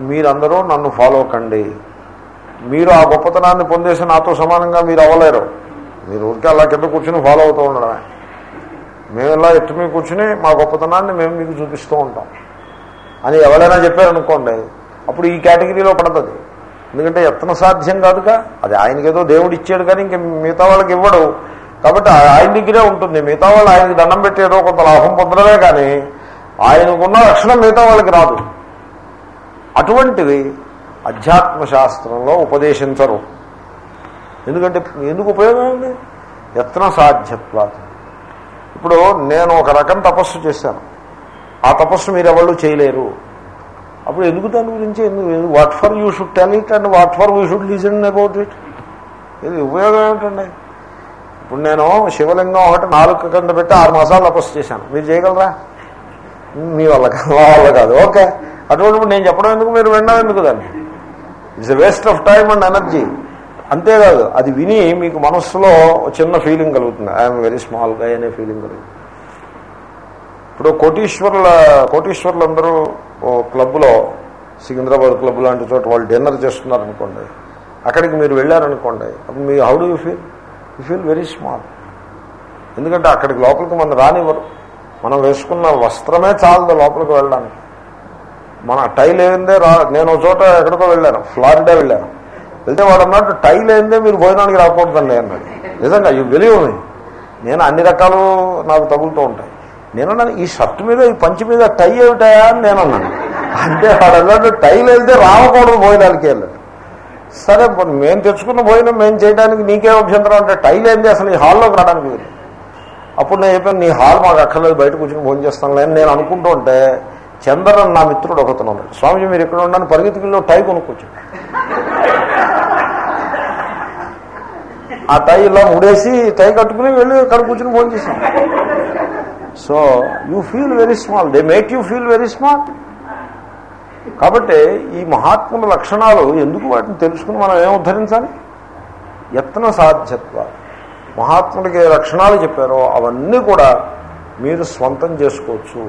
మీరందరూ నన్ను ఫాలో కండి. మీరు ఆ గొప్పతనాన్ని పొందేసి నాతో సమానంగా మీరు అవ్వలేరు. మీరు ఊరికే అలా కింద కూర్చుని ఫాలో అవుతూ ఉండడమే. మేము ఇలా ఎట్టు మీద కూర్చుని మా గొప్పతనాన్ని మేము మీకు చూపిస్తూ ఉంటాం. అని ఎవరైనా చెప్పారనుకోండి అప్పుడు ఈ కేటగిరీలో పడుతుంది. ఎందుకంటే యత్న సాధ్యం కాదుగా. అది ఆయనకేదో దేవుడు ఇచ్చాడు కానీ ఇంక మిగతా వాళ్ళకి ఇవ్వడు. కాబట్టి ఆయన దగ్గరే ఉంటుంది. మిగతా వాళ్ళు ఆయనకి దండం పెట్టి ఏదో కొంత లాభం పొందడమే కానీ ఆయనకున్న లక్షణం మిగతా వాళ్ళకి రాదు. అటువంటివి అధ్యాత్మ శాస్త్రంలో ఉపదేశించరు. ఎందుకంటే ఎందుకు ఉపయోగం ఉంది యత్న సాధ్యత్వాత. ఇప్పుడు నేను ఒక రకం తపస్సు చేశాను. ఆ తపస్సు మీరు ఎవరు చేయలేరు. అప్పుడు ఎందుకు దాని గురించి ఎందుకు what for you should tell it and what for you should listen about it ఇది ఉపయోగం ఏమిటండి? ఇప్పుడు నేను శివలింగం ఒకటి నాలుగు కంట పెట్టి ఆరు మాసాలు తపస్సు చేశాను. మీరు చేయగలరా? మీ వల్ల కాదు. మా కాదు. ఓకే. అటువంటిప్పుడు నేను చెప్పడం ఎందుకు? మీరు వినడం ఎందుకు దాన్ని? It's a waste of time and energy అంతేకాదు అది విని మీకు మనస్సులో చిన్న ఫీలింగ్ కలుగుతుంది. ఐఎమ్ వెరీ స్మాల్గా అనే ఫీలింగ్ కలుగుతుంది. ఇప్పుడు కోటీశ్వర్ల కోటీశ్వర్లు అందరూ ఓ క్లబ్లో సికింద్రాబాద్ క్లబ్ లాంటి చోట వాళ్ళు డిన్నర్ చేస్తున్నారనుకోండి. అక్కడికి మీరు వెళ్ళారనుకోండి. అప్పుడు మీ how do you feel you feel very small ఎందుకంటే అక్కడికి లోపలికి మనం రానివ్వరు. మనం వేసుకున్న వస్త్రమే చాలదు లోపలికి వెళ్ళడానికి. మన టైల్ ఏందే రా నేను ఒక చోట ఎక్కడికో వెళ్ళాను ఫ్లారిడా వెళ్ళాను. వెళ్తే వాడు అన్నట్టు టైల్ ఏందే మీరు భోజనానికి రాకూడదండి అన్నాడు. నిజంగా ఇవి బిలీవ్ నేను అన్ని రకాలు నాకు తగులుతూ ఉంటాయి. నేను అన్నాను ఈ షర్ట్ మీద ఈ పంచి మీద టై ఏమిటాయా అని నేను అన్నాను. అంటే వాడు అన్నట్టు టైల్ వెళ్తే రావకూడదు భోజనానికి వెళ్ళాడు సరే మేము తెచ్చుకున్న భోజనం మేము చేయడానికి నీకే అభ్యంతరం అంటే టైల్ ఏంది అసలు? ఈ హాల్లోకి రావడానికి వీలు. అప్పుడు నేను చెప్పాను నీ హాల్ మాకు అక్కర్లేదు బయట కూర్చొని భోజనం చేస్తాను లేని నేను అనుకుంటూ ఉంటే చంద్రన్ నా మిత్రుడు ఒకతను ఉన్నాడు. స్వామిజీ మీరు ఎక్కడ ఉన్నాను పరిగెత్తుకుల్లో టై కొనుక్కొచ్చాడు. ఆ టై ఇలా ముడేసి టై కట్టుకుని వెళ్ళి అక్కడ కూర్చుని ఫోన్ చేశాం so you feel very small. They make you feel very small. కాబట్టి ఈ మహాత్ముల లక్షణాలు ఎందుకు వాటిని తెలుసుకుని మనం ఏం ఉద్ధరించాలి? యత్న సాధ్యత్వ. మహాత్ముడికి లక్షణాలు చెప్పారో అవన్నీ కూడా మీరు స్వంతం చేసుకోవచ్చు.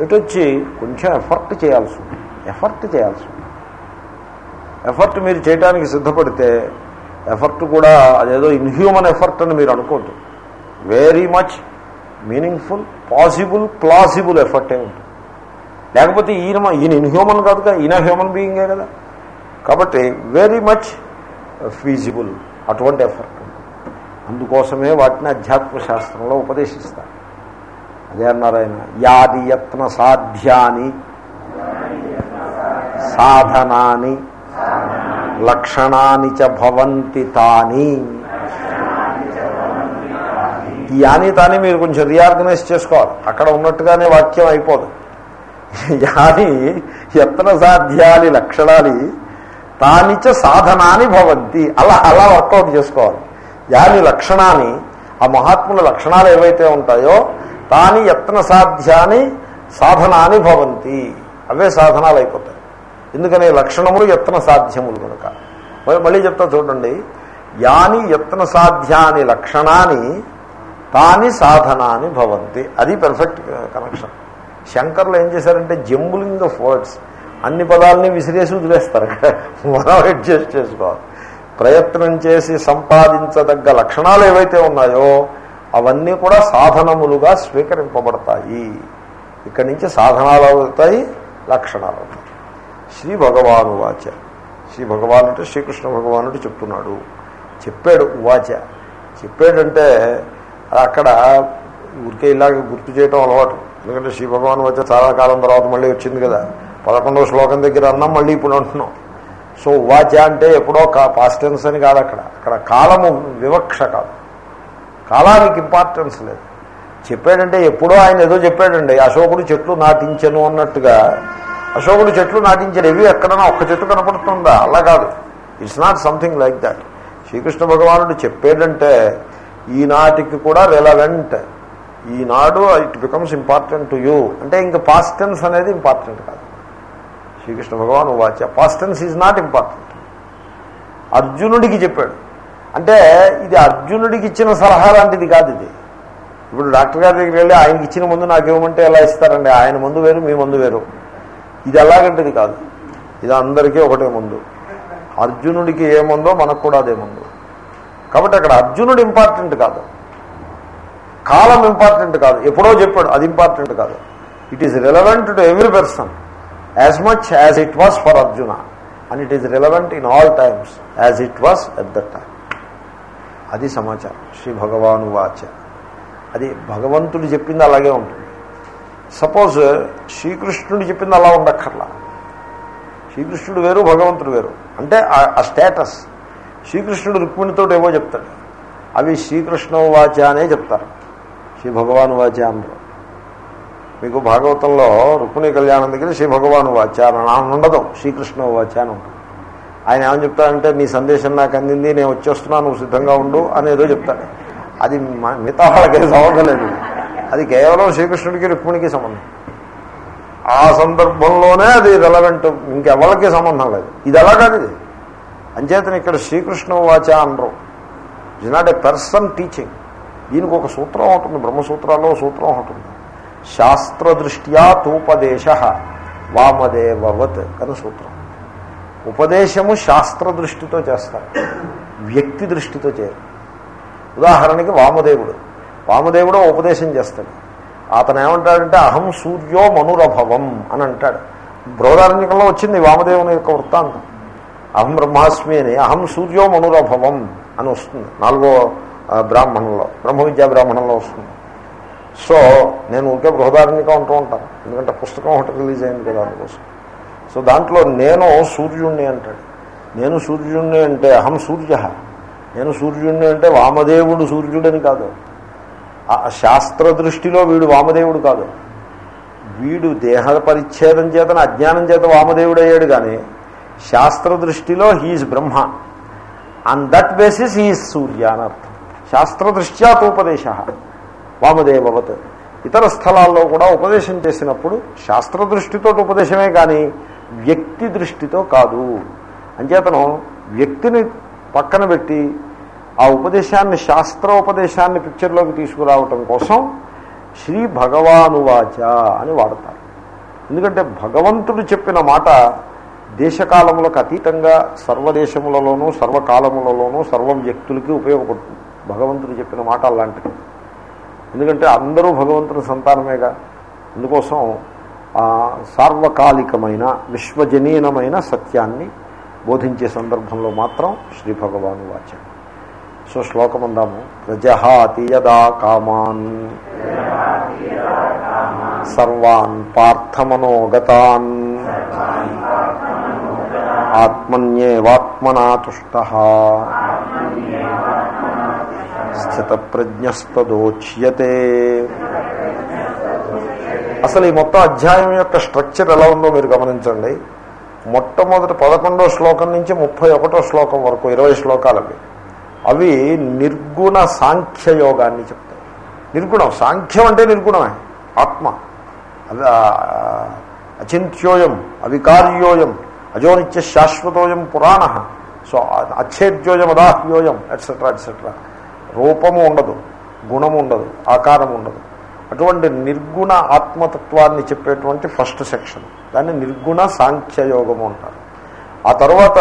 వచ్చి కొంచెం ఎఫర్ట్ చేయాల్సి ఉంది. ఎఫర్ట్ చేయాల్సి ఉంది. ఎఫర్ట్ మీరు చేయడానికి సిద్ధపడితే ఎఫర్ట్ కూడా అదేదో ఇన్హ్యూమన్ ఎఫర్ట్ అని మీరు అనుకోవద్దు. Very much meaningful possible plausible ఎఫర్టే ఉంటుంది. లేకపోతే ఈయన ఈయన ఇన్హ్యూమన్ కాదుగా ఈయన హ్యూమన్ బీయింగే కదా. కాబట్టి వెరీ మచ్ ఫీజిబుల్ అటువంటి ఎఫర్ట్ అందుకోసమే వాటిని అధ్యాత్మ శాస్త్రంలో ఉపదేశిస్తారు. అదే అన్నారు ఆయన యాది యత్న సాధ్యాని సాధనాని లక్షణాని చ భవంతి తాని. ఈ యాని తాని మీరు కొంచెం రీఆర్గనైజ్ చేసుకోవాలి. అక్కడ ఉన్నట్టుగానే వాక్యం అయిపోదు. యాని యత్న సాధ్యాలి లక్షణాలి తానిచ సాధనాని భవంతి. అలా అలా వర్కౌట్ చేసుకోవాలి. యాని లక్షణాన్ని ఆ మహాత్ముల లక్షణాలు ఏవైతే ఉంటాయో తాని యత్న సాధ్యాని సాధనాన్ని భవంతి. అవే సాధనాలు అయిపోతాయి ఎందుకని లక్షణములు యత్న సాధ్యములు కనుక మళ్ళీ చెప్తా చూడండి. యాని యత్న సాధ్యాని లక్షణాన్ని తాని సాధనాన్ని భవంతి. అది పెర్ఫెక్ట్ కనెక్షన్ శంకర్లు ఏం చేశారంటే జంబులింగ్ ఆఫ్ వర్డ్స్. అన్ని పదాలని విసిరేసి వదిలేస్తారు. మనం అడ్జస్ట్ చేసుకోవాలి. ప్రయత్నం చేసి సంపాదించదగ్గ లక్షణాలు ఏవైతే ఉన్నాయో అవన్నీ కూడా సాధనములుగా స్వీకరింపబడతాయి. ఇక్కడి నుంచి సాధనాలు అవుతాయి లక్షణాలు అవుతాయి. శ్రీ భగవాను వాచ. శ్రీ భగవాన్ అంటే శ్రీకృష్ణ భగవానుడు చెప్తున్నాడు. చెప్పాడు వాచ. చెప్పాడంటే అక్కడ ఊరికే ఇలాగ గుర్తు చేయటం అలవాటు. ఎందుకంటే శ్రీ భగవాన్ వచ్చే చాలా కాలం తర్వాత మళ్ళీ వచ్చింది కదా. పదకొండవ శ్లోకం దగ్గర అన్నాం మళ్ళీ ఇప్పుడు అంటున్నాం. సో వాచ అంటే ఎప్పుడో కా పాస్టెన్స్ అని కాదు అక్కడ. అక్కడ కాలము వివక్ష కాదు. కాలానికి ఇంపార్టెన్స్ లేదు. చెప్పాడంటే ఎప్పుడో ఆయన ఏదో చెప్పాడండి అశోకుడు చెట్లు నాటించను అన్నట్టుగా. అశోకుడు చెట్లు నాటించాడు ఇవి ఎక్కడన్నా ఒక్క చెట్టు కనపడుతుందా? అలా కాదు. It's not something like that Srikrishna భగవానుడు చెప్పాడంటే ఈనాటికి కూడా relevant Eenadu it becomes important to you అంటే ఇంకా పాస్టెన్స్ అనేది ఇంపార్టెంట్ కాదు. శ్రీకృష్ణ భగవాన్ వాచ పాస్టెన్స్ ఈజ్ నాట్ ఇంపార్టెంట్ అర్జునుడికి చెప్పాడు అంటే ఇది అర్జునుడికి ఇచ్చిన సలహా లాంటిది కాదు ఇది. ఇప్పుడు డాక్టర్ గారి దగ్గరికి వెళ్ళి ఆయనకి ఇచ్చిన ముందు నాకు ఇవ్వమంటే ఎలా ఇస్తారండి? ఆయన ముందు వేరు మీ ముందు వేరు. ఇది ఎలాగంటిది కాదు. ఇది అందరికీ ఒకటే ముందు. అర్జునుడికి ఏముందో మనకు కూడా అదే ముందు. కాబట్టి అక్కడ అర్జునుడు ఇంపార్టెంట్ కాదు. కాలం ఇంపార్టెంట్ కాదు. ఎప్పుడో చెప్పాడు అది ఇంపార్టెంట్ కాదు. It is relevant to every person as much as it was for Arjuna and it is relevant in all times as it was at that time అది సమాచారం. శ్రీ భగవాను వాచ. అది భగవంతుడు చెప్పింది అలాగే ఉంటుంది. సపోజ్ శ్రీకృష్ణుడు చెప్పింది అలా ఉండక్కర్లా. శ్రీకృష్ణుడు వేరు భగవంతుడు వేరు. అంటే ఆ స్టేటస్. శ్రీకృష్ణుడు రుక్మిణితో ఏవో చెప్తాడు. అవి శ్రీకృష్ణ వాచ అనే చెప్తారు. శ్రీ భగవాను వాచ అందరూ మీకు భాగవతంలో రుక్మిణి కళ్యాణం దగ్గర శ్రీ భగవాను వాచ అని ఉండదు. శ్రీకృష్ణ వాచ అని ఉంటుంది. ఆయన ఏమని చెప్తాడంటే నీ సందేశం నాకు అందింది నేను వచ్చేస్తున్నాను నువ్వు సిద్ధంగా ఉండు అనేదో చెప్తాడు. అది మిగతా వాళ్ళకి సంబంధం లేదు. అది కేవలం శ్రీకృష్ణుడికి రుక్మిణికి సంబంధం. ఆ సందర్భంలోనే అది రెలవెంట్ ఇంకెవరికి సంబంధం లేదు. ఇది ఎలా కాదు ఇది అంచేతను ఇక్కడ శ్రీకృష్ణ వాచ అనరు. Is not a person teaching దీనికి ఒక సూత్రం ఉంటుంది బ్రహ్మసూత్రాల్లో సూత్రం ఉంటుంది శాస్త్రదృష్ట్యా తూపదేశ వామదేవవత్ అని సూత్రం. ఉపదేశము శాస్త్ర దృష్టితో చేస్తారు వ్యక్తి దృష్టితో చేయరు ఉదాహరణకి వామదేవుడు. వామదేవుడు ఉపదేశం చేస్తాడు. అతను ఏమంటాడంటే అహం సూర్యో మనురభవం అని అంటాడు. బృహదారణ్యకంలో వచ్చింది వామదేవుని యొక్క వృత్తాంతం. అహం బ్రహ్మాస్మి అని అహం సూర్యో మనురభవం అని వస్తుంది. నాలుగో బ్రాహ్మణంలో బ్రహ్మ విద్యా బ్రాహ్మణంలో వస్తుంది. సో నేను ఊరికే బృహదారణ్యగా ఉంటూ ఉంటాను. ఎందుకంటే పుస్తకం ఒకటి రిలీజ్ అయింది కదా అందుకోసం. సో దాంట్లో నేను సూర్యుణ్ణి అంటాడు. నేను సూర్యుణ్ణి అంటే అహం సూర్య. నేను సూర్యుణ్ణి అంటే వామదేవుడు సూర్యుడని కాదు. శాస్త్ర దృష్టిలో వీడు వామదేవుడు కాదు. వీడు దేహ పరిచ్ఛేదం చేతన అజ్ఞానం చేత వామదేవుడు అయ్యాడు కానీ శాస్త్ర దృష్టిలో he is Brahma. On that basis he is Surya అని అర్థం. శాస్త్రదృష్ట్యా తూపదేశ వామదేవవత్. ఇతర స్థలాల్లో కూడా ఉపదేశం చేసినప్పుడు శాస్త్ర దృష్టితో ఉపదేశమే కానీ వ్యక్తి దృష్టితో కాదు. అంచేతను వ్యక్తిని పక్కన పెట్టి ఆ ఉపదేశాన్ని శాస్త్ర ఉపదేశాన్ని పిక్చర్లోకి తీసుకురావటం కోసం శ్రీ భగవానువాచ అని వాడతారు. ఎందుకంటే భగవంతుడు చెప్పిన మాట దేశకాలములకు అతీతంగా సర్వదేశములలోనూ సర్వకాలములలోనూ సర్వ వ్యక్తులకి ఉపయోగపడుతుంది. భగవంతుడు చెప్పిన మాట అలాంటిది. ఎందుకంటే అందరూ భగవంతుని సంతానమేగా. అందుకోసం సార్వకాలికమైన విశ్వజనీనమైన సత్యాన్ని బోధించే సందర్భంలో మాత్రం శ్రీ భగవాను వాచ సో శ్లోకం అందాము. ప్రజహాతి యదా కామాన్. సర్వాన్ పార్థమనోగతాన్. ఆత్మన్యేవాత్మనా తుష్ట స్థితప్రజ్ఞస్తదోచ్యతే. అసలు ఈ మొత్తం అధ్యాయం యొక్క స్ట్రక్చర్ ఎలా ఉందో మీరు గమనించండి. మొట్టమొదటి పదకొండో శ్లోకం నుంచి ముప్పై ఒకటో శ్లోకం వరకు ఇరవై శ్లోకాలు అవి అవి నిర్గుణ సాంఖ్యయోగాన్ని చెప్తాయి. నిర్గుణం సాంఖ్యం అంటే నిర్గుణమే ఆత్మ. అవి అచింత్యోయం అవికార్యోయం అజోనిత్య శాశ్వతోయం పురాణ. సో అచ్ఛేద్యోయం అదాహ్యోయం ఎట్సెట్రా ఎట్సెట్రా రూపము ఉండదు గుణము ఉండదు ఆకారం ఉండదు. అటువంటి నిర్గుణ ఆత్మతత్వాన్ని చెప్పేటువంటి ఫస్ట్ సెక్షన్. దాన్ని నిర్గుణ సాంఖ్యయోగము అంటారు. ఆ తర్వాత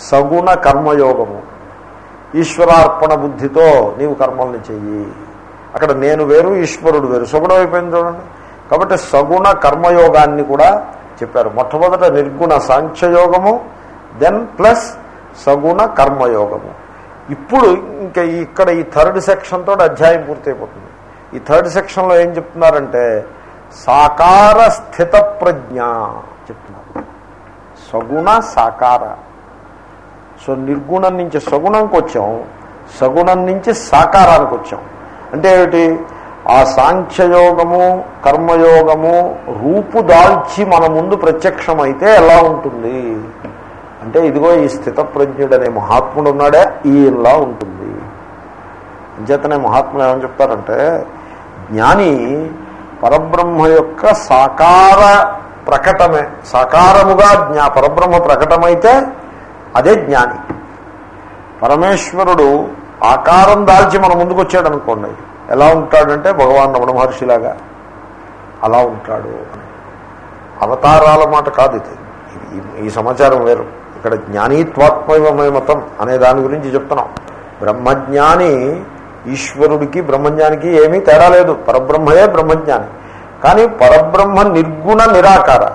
సగుణ కర్మయోగము. ఈశ్వరార్పణ బుద్ధితో నీవు కర్మల్ని చెయ్యి. అక్కడ నేను వేరు ఈశ్వరుడు వేరు. సగుణం అయిపోయింది చూడండి. కాబట్టి సగుణ కర్మయోగాన్ని కూడా చెప్పారు. మొట్టమొదట నిర్గుణ సాంఖ్యయోగము దెన్ ప్లస్ సగుణ కర్మయోగము. ఇప్పుడు ఇంకా ఇక్కడ ఈ థర్డ్ సెక్షన్ తోటి అధ్యాయం పూర్తయిపోతుంది. ఈ థర్డ్ సెక్షన్లో ఏం చెప్తున్నారంటే సాకార స్థిత ప్రజ్ఞ చెప్తున్నారు. సగుణ సాకార. సో నిర్గుణం నుంచి సగుణంకి వచ్చాం సగుణం నుంచి సాకారానికి వచ్చాం. అంటే ఏమిటి? ఆ సాంఖ్యయోగము కర్మయోగము రూపు దాల్చి మన ముందు ప్రత్యక్షమైతే ఎలా ఉంటుంది? అంటే ఇదిగో ఈ స్థితప్రజ్ఞుడు అనే మహాత్ముడు ఉన్నాడే ఈయనలా ఉంటుంది. అంచేతనే మహాత్ములు ఏమని చెప్తారంటే జ్ఞాని పరబ్రహ్మ యొక్క సాకార ప్రకటమే సాకారముగా జ్ఞా పరబ్రహ్మ ప్రకటమైతే అదే జ్ఞాని. పరమేశ్వరుడు ఆకారం దాల్చి మన ముందుకు వచ్చాడు అనుకోండి ఎలా ఉంటాడంటే భగవాన్ రమణ మహర్షిలాగా అలా ఉంటాడు. అవతారాల మాట కాదు ఇది. ఈ- సమాచారం వేరు. ఇక్కడ జ్ఞానీత్వాత్మయమయ మతం అనే దాని గురించి చెప్తున్నాం. బ్రహ్మజ్ఞాని ఈశ్వరుడికి బ్రహ్మజ్ఞానికి ఏమీ తేడా లేదు. పరబ్రహ్మయే బ్రహ్మజ్ఞాని. కానీ పరబ్రహ్మ నిర్గుణ నిరాకార.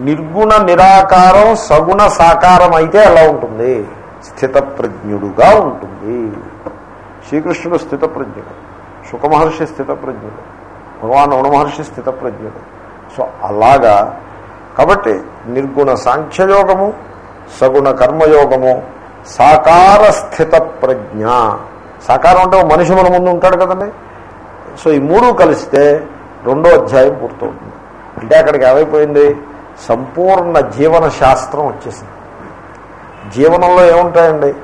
నిర్గుణ నిరాకారం సగుణ సాకారం అయితే ఎలా ఉంటుంది? స్థితప్రజ్ఞుడుగా ఉంటుంది. శ్రీకృష్ణుడు స్థితప్రజ్ఞుడు. సుఖమహర్షి స్థితప్రజ్ఞుడు. భగవాన్ రమణ స్థితప్రజ్ఞుడు. సో అలాగా. కాబట్టి నిర్గుణ సాంఖ్యయోగము సగుణ కర్మయోగము సాకార స్థిత ప్రజ్ఞ సాకారం అంటే మనిషి మన ముందు ఉంటాడు కదండి. సో ఈ మూడు కలిస్తే రెండో అధ్యాయం పూర్తవుతుంది. అంటే అక్కడికి ఏమైపోయింది? సంపూర్ణ జీవన శాస్త్రం వచ్చేసింది. జీవనంలో ఏముంటాయండి?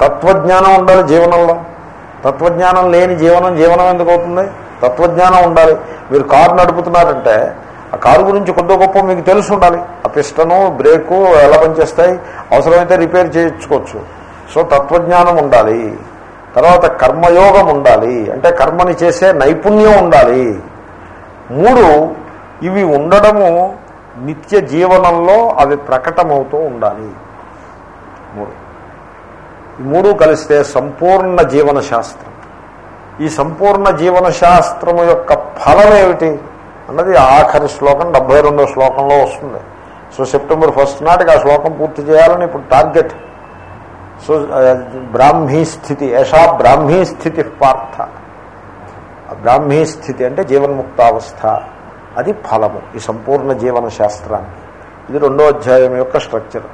తత్వజ్ఞానం ఉండాలి జీవనంలో. తత్వజ్ఞానం లేని జీవనం జీవనం ఎందుకు అవుతుంది? తత్వజ్ఞానం ఉండాలి. మీరు కారు నడుపుతున్నారంటే ఆ కారు గురించి కొద్ది గొప్ప మీకు తెలిసి ఉండాలి. ఆ పిస్టను బ్రేకు ఎలా పనిచేస్తాయి? అవసరమైతే రిపేర్ చేయించుకోవచ్చు. సో తత్వజ్ఞానం ఉండాలి. తర్వాత కర్మయోగం ఉండాలి. అంటే కర్మని చేసే నైపుణ్యం ఉండాలి. మూడు ఇవి ఉండడము నిత్య జీవనంలో అవి ప్రకటమవుతూ ఉండాలి. మూడు. ఈ మూడు కలిస్తే సంపూర్ణ జీవన శాస్త్రం ఈ సంపూర్ణ జీవన శాస్త్రము యొక్క ఫలం ఏమిటి? అన్నది ఆఖరి శ్లోకం డెబ్బై శ్లోకంలో వస్తుంది. సో సెప్టెంబర్ ఫస్ట్ నాటికి ఆ శ్లోకం పూర్తి చేయాలని ఇప్పుడు టార్గెట్. సో బ్రాహ్మీ స్థితి యషా బ్రాహ్మీ స్థితి పార్థ. బ్రాహ్మీ స్థితి అంటే జీవన్ముక్తావస్థ. అది ఫలము ఈ సంపూర్ణ జీవన శాస్త్రానికి ఇది రెండో అధ్యాయం యొక్క స్ట్రక్చర్.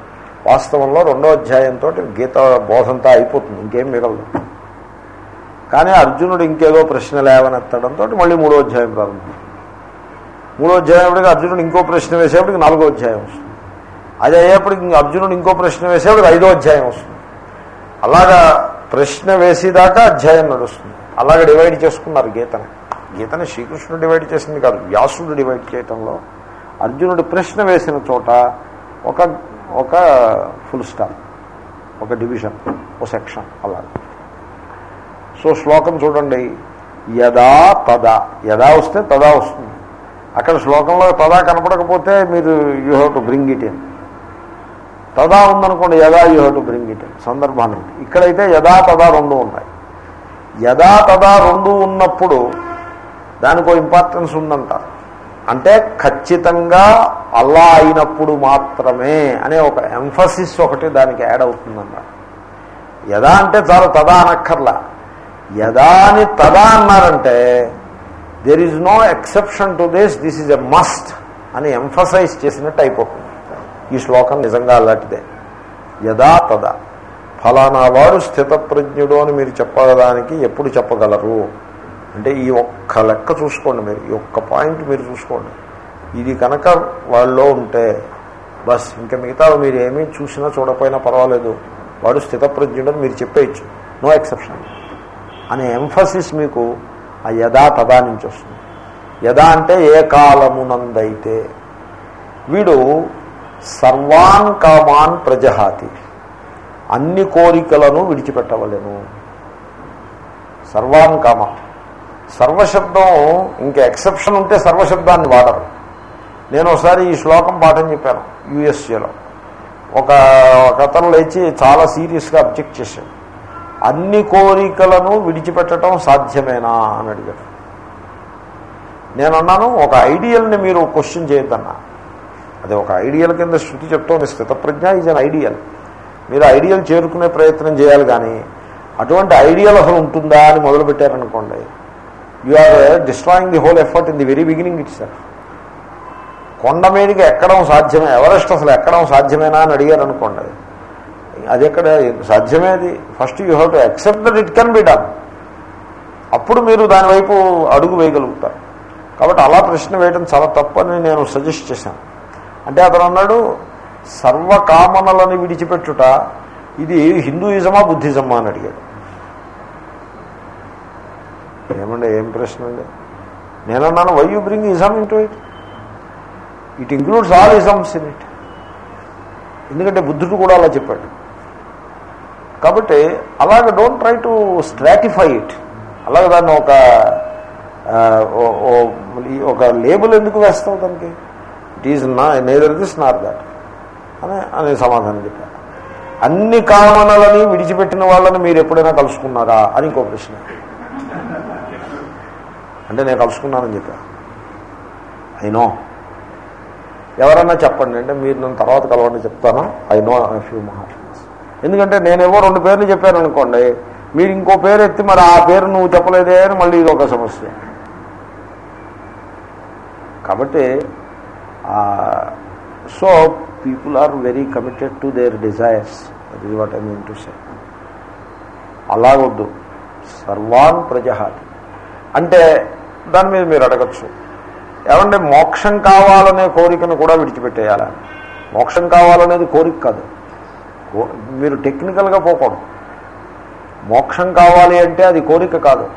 వాస్తవంలో రెండో అధ్యాయంతో గీత బోధంతా అయిపోతుంది ఇంకేం మిగలదు. కానీ అర్జునుడు ఇంకేదో ప్రశ్న లేవనెత్తడంతో మళ్ళీ మూడో అధ్యాయం ప్రారంభం. మూడో అధ్యాయప్పటికి అర్జునుడు ఇంకో ప్రశ్న వేసేప్పటికి నాలుగో అధ్యాయం వస్తుంది. అది అయ్యేప్పటికి అర్జునుడు ఇంకో ప్రశ్న వేసేప్పటికి ఐదో అధ్యాయం వస్తుంది. అలాగా ప్రశ్న వేసేదాకా అధ్యాయం నడుస్తుంది. అలాగ డివైడ్ చేసుకున్నారు గీతని. గీతని శ్రీకృష్ణుడు డివైడ్ చేసింది కాదు వ్యాసుడు డివైడ్ చేయటంలో అర్జునుడు ప్రశ్న వేసిన చోట ఒక ఒక ఫుల్ స్టాప్ ఒక డివిజన్ ఒక సెక్షన్ అలా సో శ్లోకం చూడండి. యదా తదా. యదా వస్తే తదా వస్తుంది. అక్కడ శ్లోకంలో తదా కనపడకపోతే మీరు you have to bring it in తదా ఉందనుకోండి యదా you have to bring it. సందర్భాన్ని ఇక్కడైతే యదా తదా రెండు ఉన్నాయి. యదా తదా రెండు ఉన్నప్పుడు దానికి ఒక ఇంపార్టెన్స్ ఉందంటారు అంటే ఖచ్చితంగా అల్లా అయినప్పుడు మాత్రమే అనే ఒక ఎంఫసిస్ ఒకటి దానికి యాడ్ అవుతుందన్నారు యదా అంటే చాలా తదా అనక్కర్లా. యదా అని తదా అన్నారంటే there is no exception to this this is a must అని ఎంఫసైజ్ చేసినట్టు అయిపోతుంది. ఈ శ్లోకం నిజంగా అలాంటిదే. యదా తదా. ఫలానా వారు స్థితప్రజ్ఞుడు అని మీరు చెప్పడానికి ఎప్పుడు చెప్పగలరు? అంటే ఈ ఒక్క లెక్క చూసుకోండి మీరు ఈ ఒక్క పాయింట్ మీరు చూసుకోండి. ఇది కనుక వాళ్ళలో ఉంటే బస్ ఇంకా మిగతా మీరు ఏమీ చూసినా చూడకపోయినా పర్వాలేదు. వాడు స్థితప్రజ్ఞుడని మీరు చెప్పేయచ్చు. No exception. అనే ఎంఫసిస్ మీకు ఆ యథా తదా నుంచి వస్తుంది. యథా అంటే ఏ కాలమునందైతే. వీడు సర్వాన్ కామాన్ ప్రజహాతి. అన్ని కోరికలను విడిచిపెట్టవలేను. సర్వాన్ కామ. సర్వశబ్దం ఇంకా ఎక్సెప్షన్ ఉంటే సర్వశబ్దాన్ని వాడరు. నేను ఒకసారి ఈ శ్లోకం పాఠం చెప్పాను యుఎస్ఏలో. ఒక కథను లేచి చాలా సీరియస్గా అబ్జెక్ట్ చేశాడు. అన్ని కోరికలను విడిచిపెట్టడం సాధ్యమేనా అని అడిగాడు. నేను అన్నాను ఒక ఐడియల్ని మీరు క్వశ్చన్ చేయొద్దన్నా అది ఒక ఐడియల్ కింద శృతి చెప్తోంది స్థితప్రజ్ఞ ఈజ్ అన్ ఐడియల్. మీరు ఐడియల్ చేరుకునే ప్రయత్నం చేయాలి కానీ అటువంటి ఐడియల్ అసలు ఉంటుందా అని మొదలుపెట్టారనుకోండి. You are destroying the whole effort in the very beginning it sir కొండ మీదకి ఎక్కడం సాధ్యమే ఎవరెస్ట్ అసలు ఎక్కడం సాధ్యమేనా అని అడిగారు అనుకోండి అది ఎక్కడ సాధ్యమేది? First you have to accept that it can be done అప్పుడు మీరు దాని వైపు అడుగు వేయగలుగుతారు. కాబట్టి అలా ప్రశ్న వేయడం చాలా తప్పని నేను సజెస్ట్ చేశాను. అంటే అతను అన్నాడు సర్వకామనలను విడిచిపెట్టుట ఇది హిందూయిజమా బుద్ధిజమా అని అడిగాడు. ఏమండి ఏం ప్రశ్న అండి నేనన్నాను why you bring ism into it it includes all isms in it ఎందుకంటే బుద్ధుడు కూడా అలా చెప్పాడు. కాబట్టి అలాగ don't try to stratify it అలాగే దాన్ని ఒక ఒక లేబుల్ ఎందుకు వేస్తావు దానికి? ఇట్ ఈజ్ నా నేదర్ దిస్ నాట్ దాట్ అని అనే సమాధానం చెప్పారు. అన్ని కామనలని విడిచిపెట్టిన వాళ్ళని మీరు ఎప్పుడైనా కలుసుకున్నారా? అని ఇంకో ప్రశ్న. అంటే నేను కలుసుకున్నానని చెప్పా. ఐ నో ఎవరన్నా చెప్పండి. అంటే మీరు నన్ను తర్వాత కలవండి చెప్తాను? ఐ నో ఫ్యూ మహాత్మాస్ ఎందుకంటే నేనేవో రెండు పేర్లు చెప్పాను అనుకోండి మీరు ఇంకో పేరు ఎత్తి మరి ఆ పేరు నువ్వు చెప్పలేదే అని మళ్ళీ ఇది ఒక సమస్య. కాబట్టి so people are very committed to their desires అది what I mean to say అలాగొద్దు. సర్వాన్ ప్రజహాతి. అంటే దాని మీద మీరు అడగచ్చు. ఏమంటే మోక్షం కావాలనే కోరికను కూడా విడిచిపెట్టేయాలని మోక్షం కావాలనేది కోరిక కాదు. కో- మీరు టెక్నికల్గా పోకూడదు. మోక్షం కావాలి అంటే అది కోరిక కాదు.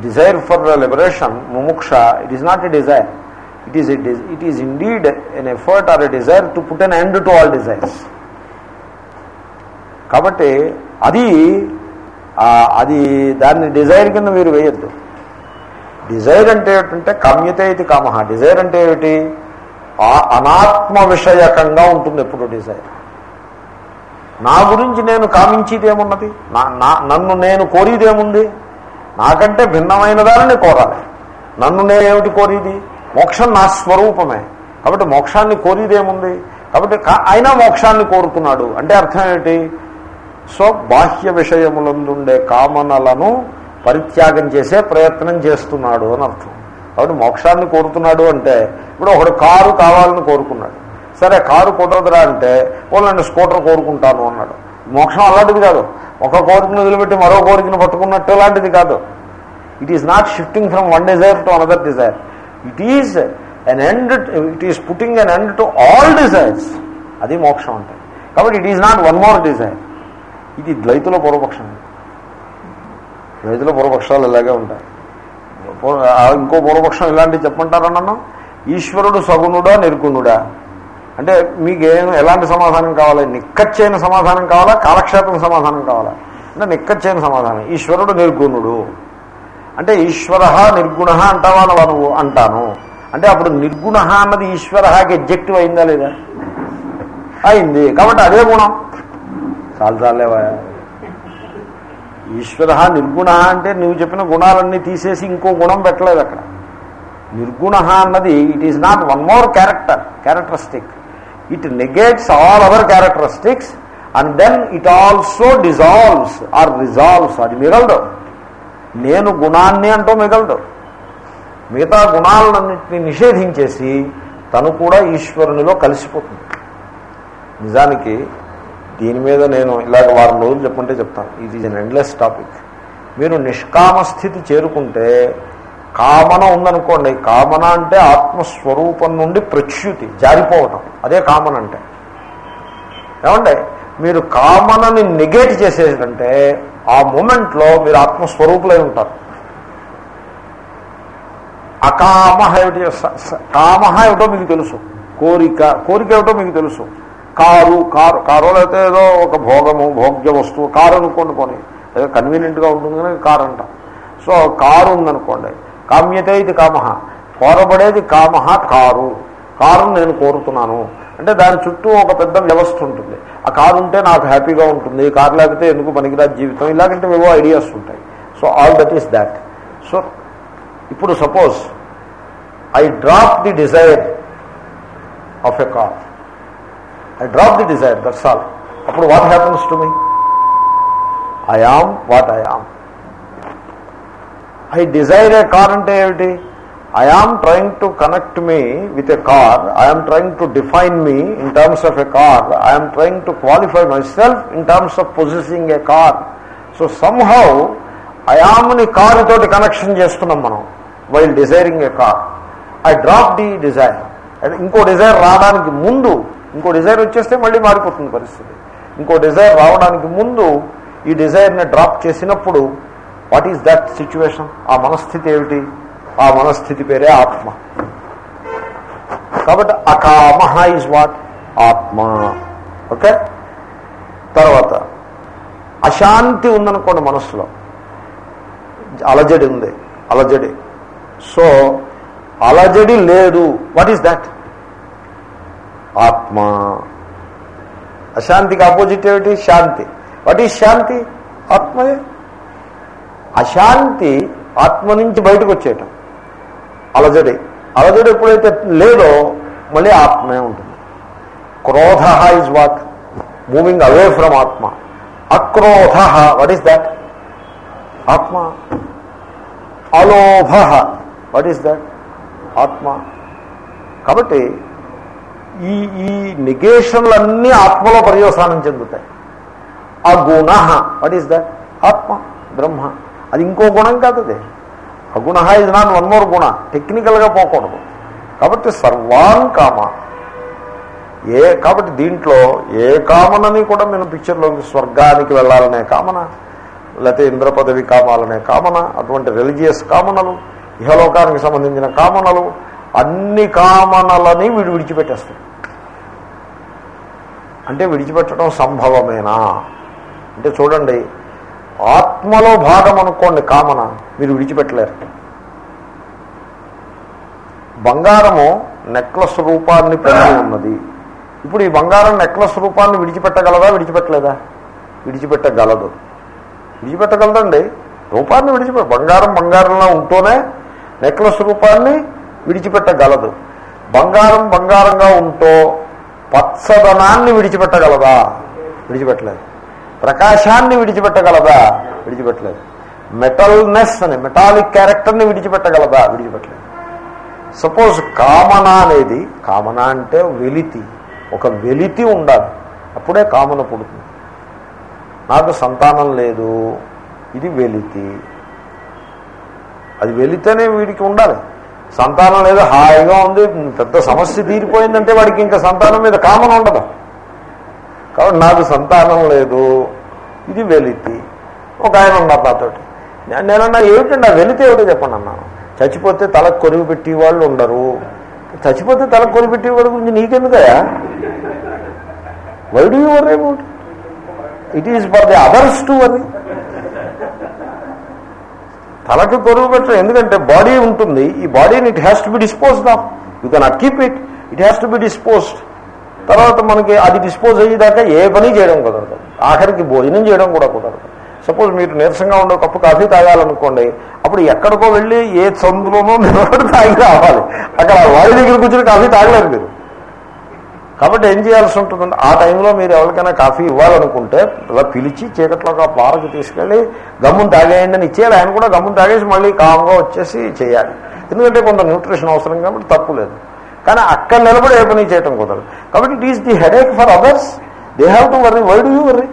Desire for liberation ముముక్ష it is not a desire it a, it is indeed an effort or a desire to put an end to all desires. కాబట్టి అది అది దాన్ని డిజైర్ కింద మీరు వేయద్దు. డిజైర్ అంటే ఏమిటంటే కామ్యతే ఇది కామ డిజైర్ అంటే ఏమిటి? అనాత్మ విషయకంగా ఉంటుంది ఎప్పుడు డిజైర్ నా గురించి నేను కామించేదేమున్నది నా నా- నన్ను నేను కోరిదేముంది నాకంటే భిన్నమైన దానిని కోరాలి. నన్ను నేనేమిటి కోరేది? మోక్షం నా స్వరూపమే. కాబట్టి మోక్షాన్ని కోరిదేముంది? కాబట్టి అయినా మోక్షాన్ని కోరుతున్నాడు. అంటే అర్థం ఏమిటి సో బాహ్య విషయములందుండే కామనలను పరిత్యాగం చేసే ప్రయత్నం చేస్తున్నాడు అని అర్థం. కాబట్టి మోక్షాన్ని కోరుతున్నాడు అంటే ఇప్పుడు ఒకడు కారు కావాలని కోరుకున్నాడు. సరే కారు కుదరదురా అంటే ఓన్లండి స్కూటర్ కోరుకుంటాను అన్నాడు. మోక్షం అలాంటిది కాదు. ఒక కోరికను వదిలిపెట్టి మరో కోరికను పట్టుకున్నట్టు లాంటిది కాదు. It is not shifting from one desire to another desire it is an end it is putting an end to all desires అది మోక్షం అంటే కాబట్టి it is not one more desire ఇది ద్వైతుల పూర్వపక్షం. ద్వైతుల పూర్వపక్షాలు ఇలాగే ఉంటాయి. ఇంకో పూర్వపక్షం ఇలాంటివి చెప్పమంటారా నన్ను? ఈశ్వరుడు సగుణుడా నిర్గుణుడా? అంటే మీకు ఎలాంటి సమాధానం కావాలి? నిక్కచ్చైన సమాధానం కావాలా? కాలక్షేపం సమాధానం కావాలా? అంటే నిక్కచ్చైన సమాధానం. ఈశ్వరుడు నిర్గుణుడు. అంటే ఈశ్వర నిర్గుణ అంటావా నువ్వు? అంటాను. అంటే అప్పుడు నిర్గుణ అన్నది ఈశ్వరకి ఎగ్జెక్టివ్ అయిందా లేదా? అయింది. కాబట్టి అదే గుణం. చాలు చాలేవా ఈశ్వర నిర్గుణ అంటే నువ్వు చెప్పిన గుణాలన్నీ తీసేసి ఇంకో గుణం పెట్టలేదు అక్కడ. నిర్గుణ అన్నది it is not one more character characteristic it negates all our characteristics and then it also dissolves or resolves అది మిగలదు నేను గుణాన్ని అంటూ మిగలదు. మిగతా గుణాలన్నింటినీ నిషేధించేసి తను కూడా ఈశ్వరునిలో కలిసిపోతుంది. నిజానికి దీని మీద నేను ఇలాగ వారం రోజులు చెప్పంటే చెప్తాను. ఇది ఈజ్ అన్ ఎండ్లెస్ టాపిక్ మీరు నిష్కామ స్థితి చేరుకుంటే కామన ఉందనుకోండి. కామన అంటే ఆత్మస్వరూపం నుండి ప్రచ్యుతి జారిపోవటం. అదే కామన్ అంటే. ఏమంటే మీరు కామనని నెగేట్ చేసేదంటే ఆ మూమెంట్లో మీరు ఆత్మస్వరూపులై ఉంటారు. అకామ ఏమిటి? స- కామ ఏమిటో మీకు తెలుసు. కోరిక కోరిక ఏమిటో మీకు తెలుసు. కారు కారు కారు అయితే ఏదో ఒక భోగము భోగ్య వస్తువు కారు అనుకోండి కొని ఏదో కన్వీనియంట్గా ఉంటుంది కానీ కారు అంటాం. సో కారు ఉందనుకోండి. కామ్యతే ఇది కామ కోరబడేది కామ కారు. కారును నేను కోరుతున్నాను. అంటే దాని చుట్టూ ఒక పెద్ద వ్యవస్థ ఉంటుంది. ఆ కారు ఉంటే నాకు హ్యాపీగా ఉంటుంది. కారు లేకపోతే ఎందుకు పనికిరాదు జీవితం? ఇలాగంటే ఏవో ఐడియాస్ ఉంటాయి. So all that is that so ఇప్పుడు suppose I drop the desire of a car I drop the desire that's all అప్పుడు what happens to me I am what I am I desire a car అంటే ఏమిటి? I am trying to connect me with a car I'm trying to define me in terms of a car I'm trying to qualify myself in terms of possessing a car so somehow ఐయామ్ని car తోటి connection చేస్తున్నాం మనం while desiring a car I drop the desire ఇంకో desire రావడానికి ముందు ఇంకో Dzire వచ్చేస్తే మళ్ళీ మారిపోతుంది పరిస్థితి. ఇంకో డిజైర్ రావడానికి ముందు ఈ డిజైర్ని డ్రాప్ చేసినప్పుడు వాట్ ఈస్ దట్ సిచ్యువేషన్ ఆ మనస్థితి ఏమిటి? ఆ మనస్థితి పేరే ఆత్మ. కాబట్టి అకామ ఈజ్ వాట్ ఆత్మ. ఓకే? తర్వాత అశాంతి ఉందనుకోండి మనస్సులో. అలజడి ఉంది అలజడి. సో అలజడి లేదు. వాట్ ఈస్ దట్ ఆత్మ. అశాంతికి ఆపోజిట్ ఏమిటి? శాంతి. వాట్ ఈజ్ శాంతి? ఆత్మయే. అశాంతి ఆత్మ నుంచి బయటకు వచ్చేయటం. అలజడి. అలజడి ఎప్పుడైతే లేదో మళ్ళీ ఆత్మే ఉంటుంది. క్రోధ is what moving away from ఆత్మ. అక్రోధ వాట్ ఈస్ దాట్ ఆత్మ. అలోభ వాట్ ఈస్ దాట్ ఆత్మ. కాబట్టి ఈ ఈ నిగేషన్లన్నీ ఆత్మలో పర్యవసానం చెందుతాయి. ఆ గుణ వాట్ ఈస్ దట్ ఆత్మ బ్రహ్మ. అది ఇంకో గుణం కాదు అది అగుణ ఇస్ నాట్ వన్ మోర్ గుణ. టెక్నికల్గా పోకూడదు. కాబట్టి సర్వాన్ కామ. ఏ కాబట్టి దీంట్లో ఏ కామనని కూడా నేను పిక్చర్లోకి స్వర్గానికి వెళ్ళాలనే కామన లేకపోతే ఇంద్ర పదవి కామాలనే కామన అటువంటి రిలీజియస్ కామనలు ఇహలోకానికి సంబంధించిన కామనలు అన్ని కామనలని వీడు విడిచిపెట్టేస్తాడు. అంటే విడిచిపెట్టడం సంభవమేనా? అంటే చూడండి ఆత్మలో భాగం అనుకోండి కామన మీరు విడిచిపెట్టలేరు. బంగారము నెక్లెస్ రూపాన్ని పొంది ఉన్నది. ఇప్పుడు ఈ బంగారం నెక్లెస్ రూపాన్ని విడిచిపెట్టగలదా విడిచిపెట్టలేదా? విడిచిపెట్టగలదు. విడిచిపెట్టగలదండి. రూపాన్ని విడిచిపెట్ట బంగారం బంగారంలో ఉంటూనే నెక్లెస్ రూపాన్ని విడిచిపెట్టగలదు. బంగారం బంగారంగా ఉంటూ పచ్చదనాన్ని విడిచిపెట్టగలదా? విడిచిపెట్టలేదు. ప్రకాశాన్ని విడిచిపెట్టగలదా? విడిచిపెట్టలేదు. మెటల్నెస్ అని మెటాలిక్ క్యారెక్టర్ని విడిచిపెట్టగలదా? విడిచిపెట్టలేదు. సపోజ్ కామన అనేది కామన అంటే వెలితి. ఒక వెలితి ఉండాలి. అప్పుడే కామన పుడుతుంది. నాకు సంతానం లేదు. ఇది వెలితి. అది వెలితేనే వీడికి ఉండాలి. సంతానం లేదు హాయిగా ఉంది పెద్ద సమస్య తీరిపోయిందంటే వాడికి ఇంకా సంతానం మీద కామన ఉండదు. కాబట్టి నాకు సంతానం లేదు. ఇది వెలితి. ఒక ఆయన ఉన్నారు నాతోటి. నేనన్నా ఏమిటండి? ఆ వెలితి ఏమిటో చెప్పండి అన్నాను చచ్చిపోతే తలకు కొరివి పెట్టి వాళ్ళు ఉండరు. చచ్చిపోతే తలకు కొరివి పెట్టి వాళ్ళ గురించి నీకెందుకయా why do you worry about it is for the others to worry తలకి కొరువు పెట్టడం ఎందుకంటే బాడీ ఉంటుంది. ఈ బాడీని it has to be disposed of you can keep it it has to be disposed తర్వాత మనకి అది డిస్పోజ్ అయ్యేదాకా ఏ పని చేయడం కుదరదు. ఆఖరికి భోజనం చేయడం కూడా కుదరదు. సపోజ్ మీరు నీరసంగా ఉండే కప్పు కాఫీ తాగాలనుకోండి అప్పుడు ఎక్కడికో వెళ్ళి ఏ చందులోనో నిలబడి తాగి రావాలి. అక్కడ వారి దగ్గర కూర్చొని కాఫీ తాగలేరు మీరు. కాబట్టి ఏం చేయాల్సి ఉంటుంది ఆ టైంలో మీరు ఎవరికైనా కాఫీ ఇవ్వాలనుకుంటే ఇలా పిలిచి చీకట్లో ఒక పారకు తీసుకెళ్ళి గమ్మును తాగేయండి అని ఇచ్చేయాలి. ఆయన కూడా గమ్మును తాగేసి మళ్ళీ కామ్గా వచ్చేసి చేయాలి. ఎందుకంటే కొంత న్యూట్రిషన్ అవసరం కాబట్టి తప్పు లేదు. కానీ అక్కడ నిలబడి ఏ పని చేయటం కుదరదు. కాబట్టి it is the headache for others they have to worry why do you worry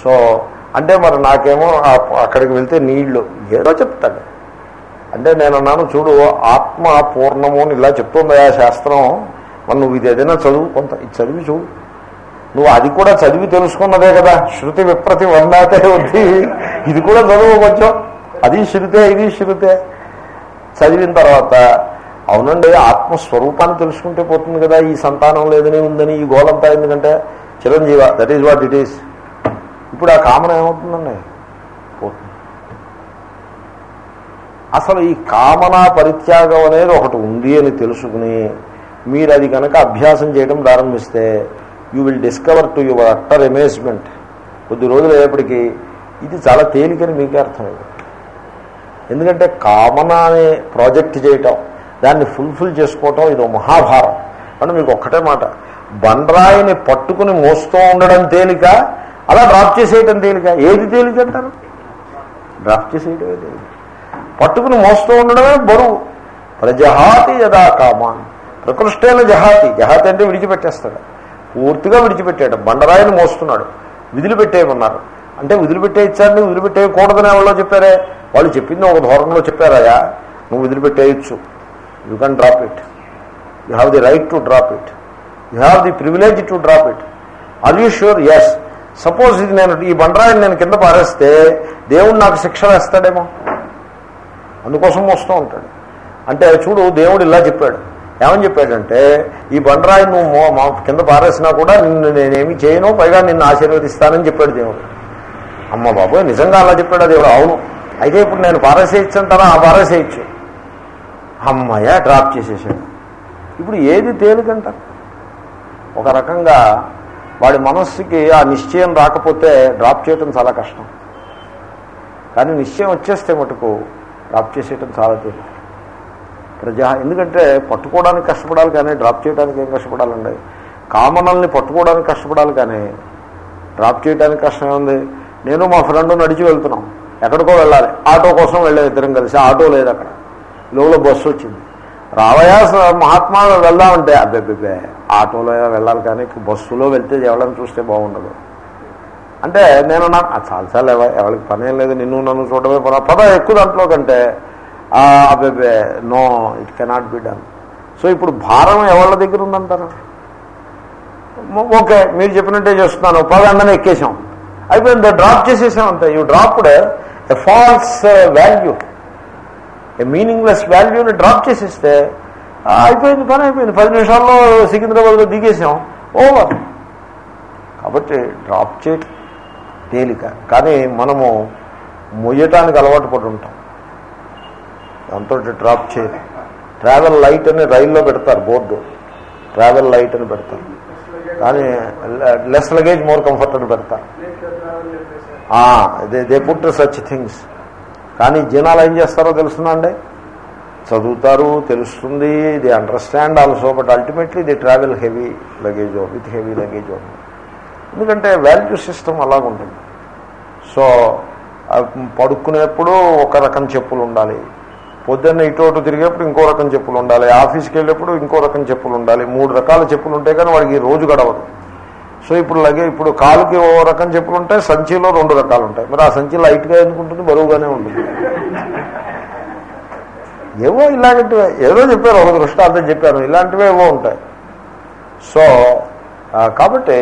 so అంటే మరి నాకేమో అక్కడికి వెళ్తే నీళ్ళు ఏదో చెప్తాడు. అంటే నేను అన్నాను చూడు ఆత్మ పూర్ణము అని ఇలా చెప్తుంది ఆ శాస్త్రం. మరి నువ్వు ఇది ఏదైనా చదువు కొంత ఇది చదివి చూడు. నువ్వు అది కూడా చదివి తెలుసుకున్నదే కదా శృతి విప్రతి వందాతే ఉంది. ఇది కూడా చదువు కొంచెం. అది శృతే ఇది శృతే. చదివిన తర్వాత అవునండి ఆత్మస్వరూపాన్ని తెలుసుకుంటే పోతుంది కదా ఈ సంతానం లేదని ఉందని ఈ గోలంతా ఎందుకంటే Chiranjeeva that is what it is ఇప్పుడు ఆ కామన్ ఏమవుతుందండి? పోతుంది. అసలు ఈ కామనా పరిత్యాగం అనేది ఒకటి ఉంది అని తెలుసుకుని మీరు అది కనుక అభ్యాసం చేయడం ప్రారంభిస్తే you will discover to your utter amazement కొద్ది రోజులు అయ్యేప్పటికీ ఇది చాలా తేలికని మీకే అర్థమైంది ఎందుకంటే కామన అనే ప్రాజెక్ట్ చేయటం దాన్ని ఫుల్ఫిల్ చేసుకోవటం ఇది ఒక మహాభారం. అంటే మీకు ఒక్కటే మాట బండరాయిని పట్టుకుని మోస్తూ ఉండడం తేలిక అలా డ్రాప్ చేసేయటం తేలిక. ఏది తేలిక అంటారు? డ్రాప్ చేసేయటమే తేలిక. పట్టుకుని మోస్తూ ఉండడమే బరువు. ప్రజహాతి యదా కామాన్. ప్రకృష్టైన జహాతి. జహాతి అంటే విడిచిపెట్టేస్తాడు. పూర్తిగా విడిచిపెట్టాడు బండరాయిని మోస్తున్నాడు. విదిలిపెట్టేయమన్నారు అంటే వదిలిపెట్టేయచ్చారని వదిలిపెట్టేయకూడదని ఎవరో చెప్పారే. వాళ్ళు చెప్పింది ఒక ధోరణిలో చెప్పారయ్యా. నువ్వు వదిలిపెట్టేయచ్చు. You can drop it you have the right to drop it you have the privilege to drop it are you sure yes suppose ఇది నేను ఈ బండరాయిని నేను కింద పారేస్తే దేవుడు నాకు శిక్ష వేస్తాడేమో. అందుకోసం వస్తూ ఉంటాడు. అంటే చూడు దేవుడు ఇలా చెప్పాడు. ఏమని చెప్పాడంటే ఈ బండరాయి నువ్వు మా కింద పారేసినా కూడా నిన్ను నేనేమి చేయను పైగా నిన్ను ఆశీర్వదిస్తానని చెప్పాడు దేవుడు. అమ్మ బాబోయ్ నిజంగా అలా చెప్పాడు? దేవుడు అవును. అయితే ఇప్పుడు నేను పారసేయచ్చు అంటారా ఆ పారసేయచ్చు అమ్మయ్య డ్రాప్ చేసేసాడు. ఇప్పుడు ఏది తేలికంటారు ఒక రకంగా వాడి మనస్సుకి ఆ నిశ్చయం రాకపోతే డ్రాప్ చేయటం చాలా కష్టం. కానీ నిశ్చయం వచ్చేస్తే మటుకు డ్రాప్ చేసేయటం చాలా తేలి ప్రజా ఎందుకంటే పట్టుకోవడానికి కష్టపడాలి కానీ డ్రాప్ చేయడానికి ఏం కష్టపడాలండి? కామనల్ని పట్టుకోవడానికి కష్టపడాలి కానీ డ్రాప్ చేయడానికి కష్టమే ఉంది నేను మా ఫ్రెండ్ నడిచి వెళ్తున్నాం. ఎక్కడికో వెళ్ళాలి. ఆటో కోసం వెళ్ళే ఇద్దరం కలిసి. ఆటో లేదు అక్కడ. లోపల బస్సు వచ్చింది. రావయా మహాత్మా వెళ్దామంటే అబ్బెబ్బెబ్బే ఆటోలో వెళ్ళాలి కానీ బస్సులో వెళ్తే ఎవరైనా చూస్తే బాగుండదు. అంటే నేను నా చాలా చాలా ఎవరికి పని ఏం లేదు. నిన్ను నన్ను చూడమే పద పద ఎక్కువ దాంట్లో కంటే ఆ, అబ్బెబ్బే no it cannot be done. So ఇప్పుడు భారం ఎవరి దగ్గర ఉందంటారా? ఓకే మీరు చెప్పినట్టే చేస్తున్నాను. పదంగానే ఎక్కేసాం అయిపోయింది డ్రాప్ చేసేసాం అంతే. You dropped a false value a meaningless వాల్యూని డ్రాప్ చేసేస్తే అయిపోయింది పని అయిపోయింది. పది నిమిషాల్లో సికింద్రాబాద్లో దిగేసాం. ఓవర్ కాబట్టి డ్రాప్ చేయటం తేలిక. కానీ మనము మొయ్యటానికి అలవాటు పడి ఉంటాం. దాంతో డ్రాప్ చేయాలి ట్రావెల్ లైట్ అని రైల్లో పెడతారు బోర్డు. ట్రావెల్ లైట్ అని పెడతారు. కానీ లెస్ లగేజ్ మోర్ కంఫర్ట్ అని పెడతారు. They they put such things కానీ జనాలు ఏం చేస్తారో తెలుసునండి అండి? చదువుతారు తెలుస్తుంది the understand also but ultimately the travel heavy luggage with heavy luggage ఎందుకంటే వాల్యూ సిస్టమ్ అలాగుంటుంది సో పడుకునేప్పుడు ఒక రకం చెప్పులు ఉండాలి. పొద్దున్న ఇటు అటు తిరిగేప్పుడు ఇంకో రకం చెప్పులు ఉండాలి. ఆఫీస్కి వెళ్ళేప్పుడు ఇంకో రకం చెప్పులు ఉండాలి. మూడు రకాల చెప్పులు ఉంటాయి కానీ వాడికి రోజు గడవదు. సో ఇప్పుడు లగే ఇప్పుడు కాలుకి ఓ రకం చెప్పులు ఉంటాయి సంచిలో రెండు రకాలు ఉంటాయి మరి ఆ సంచి లైట్గా ఎందుకుంటుంది? బరువుగానే ఉంటుంది. ఏవో ఇలాంటివే. ఏదో చెప్పారు ఒక దృష్టాంతం చెప్పాను ఇలాంటివే ఏవో ఉంటాయి. సో కాబట్టి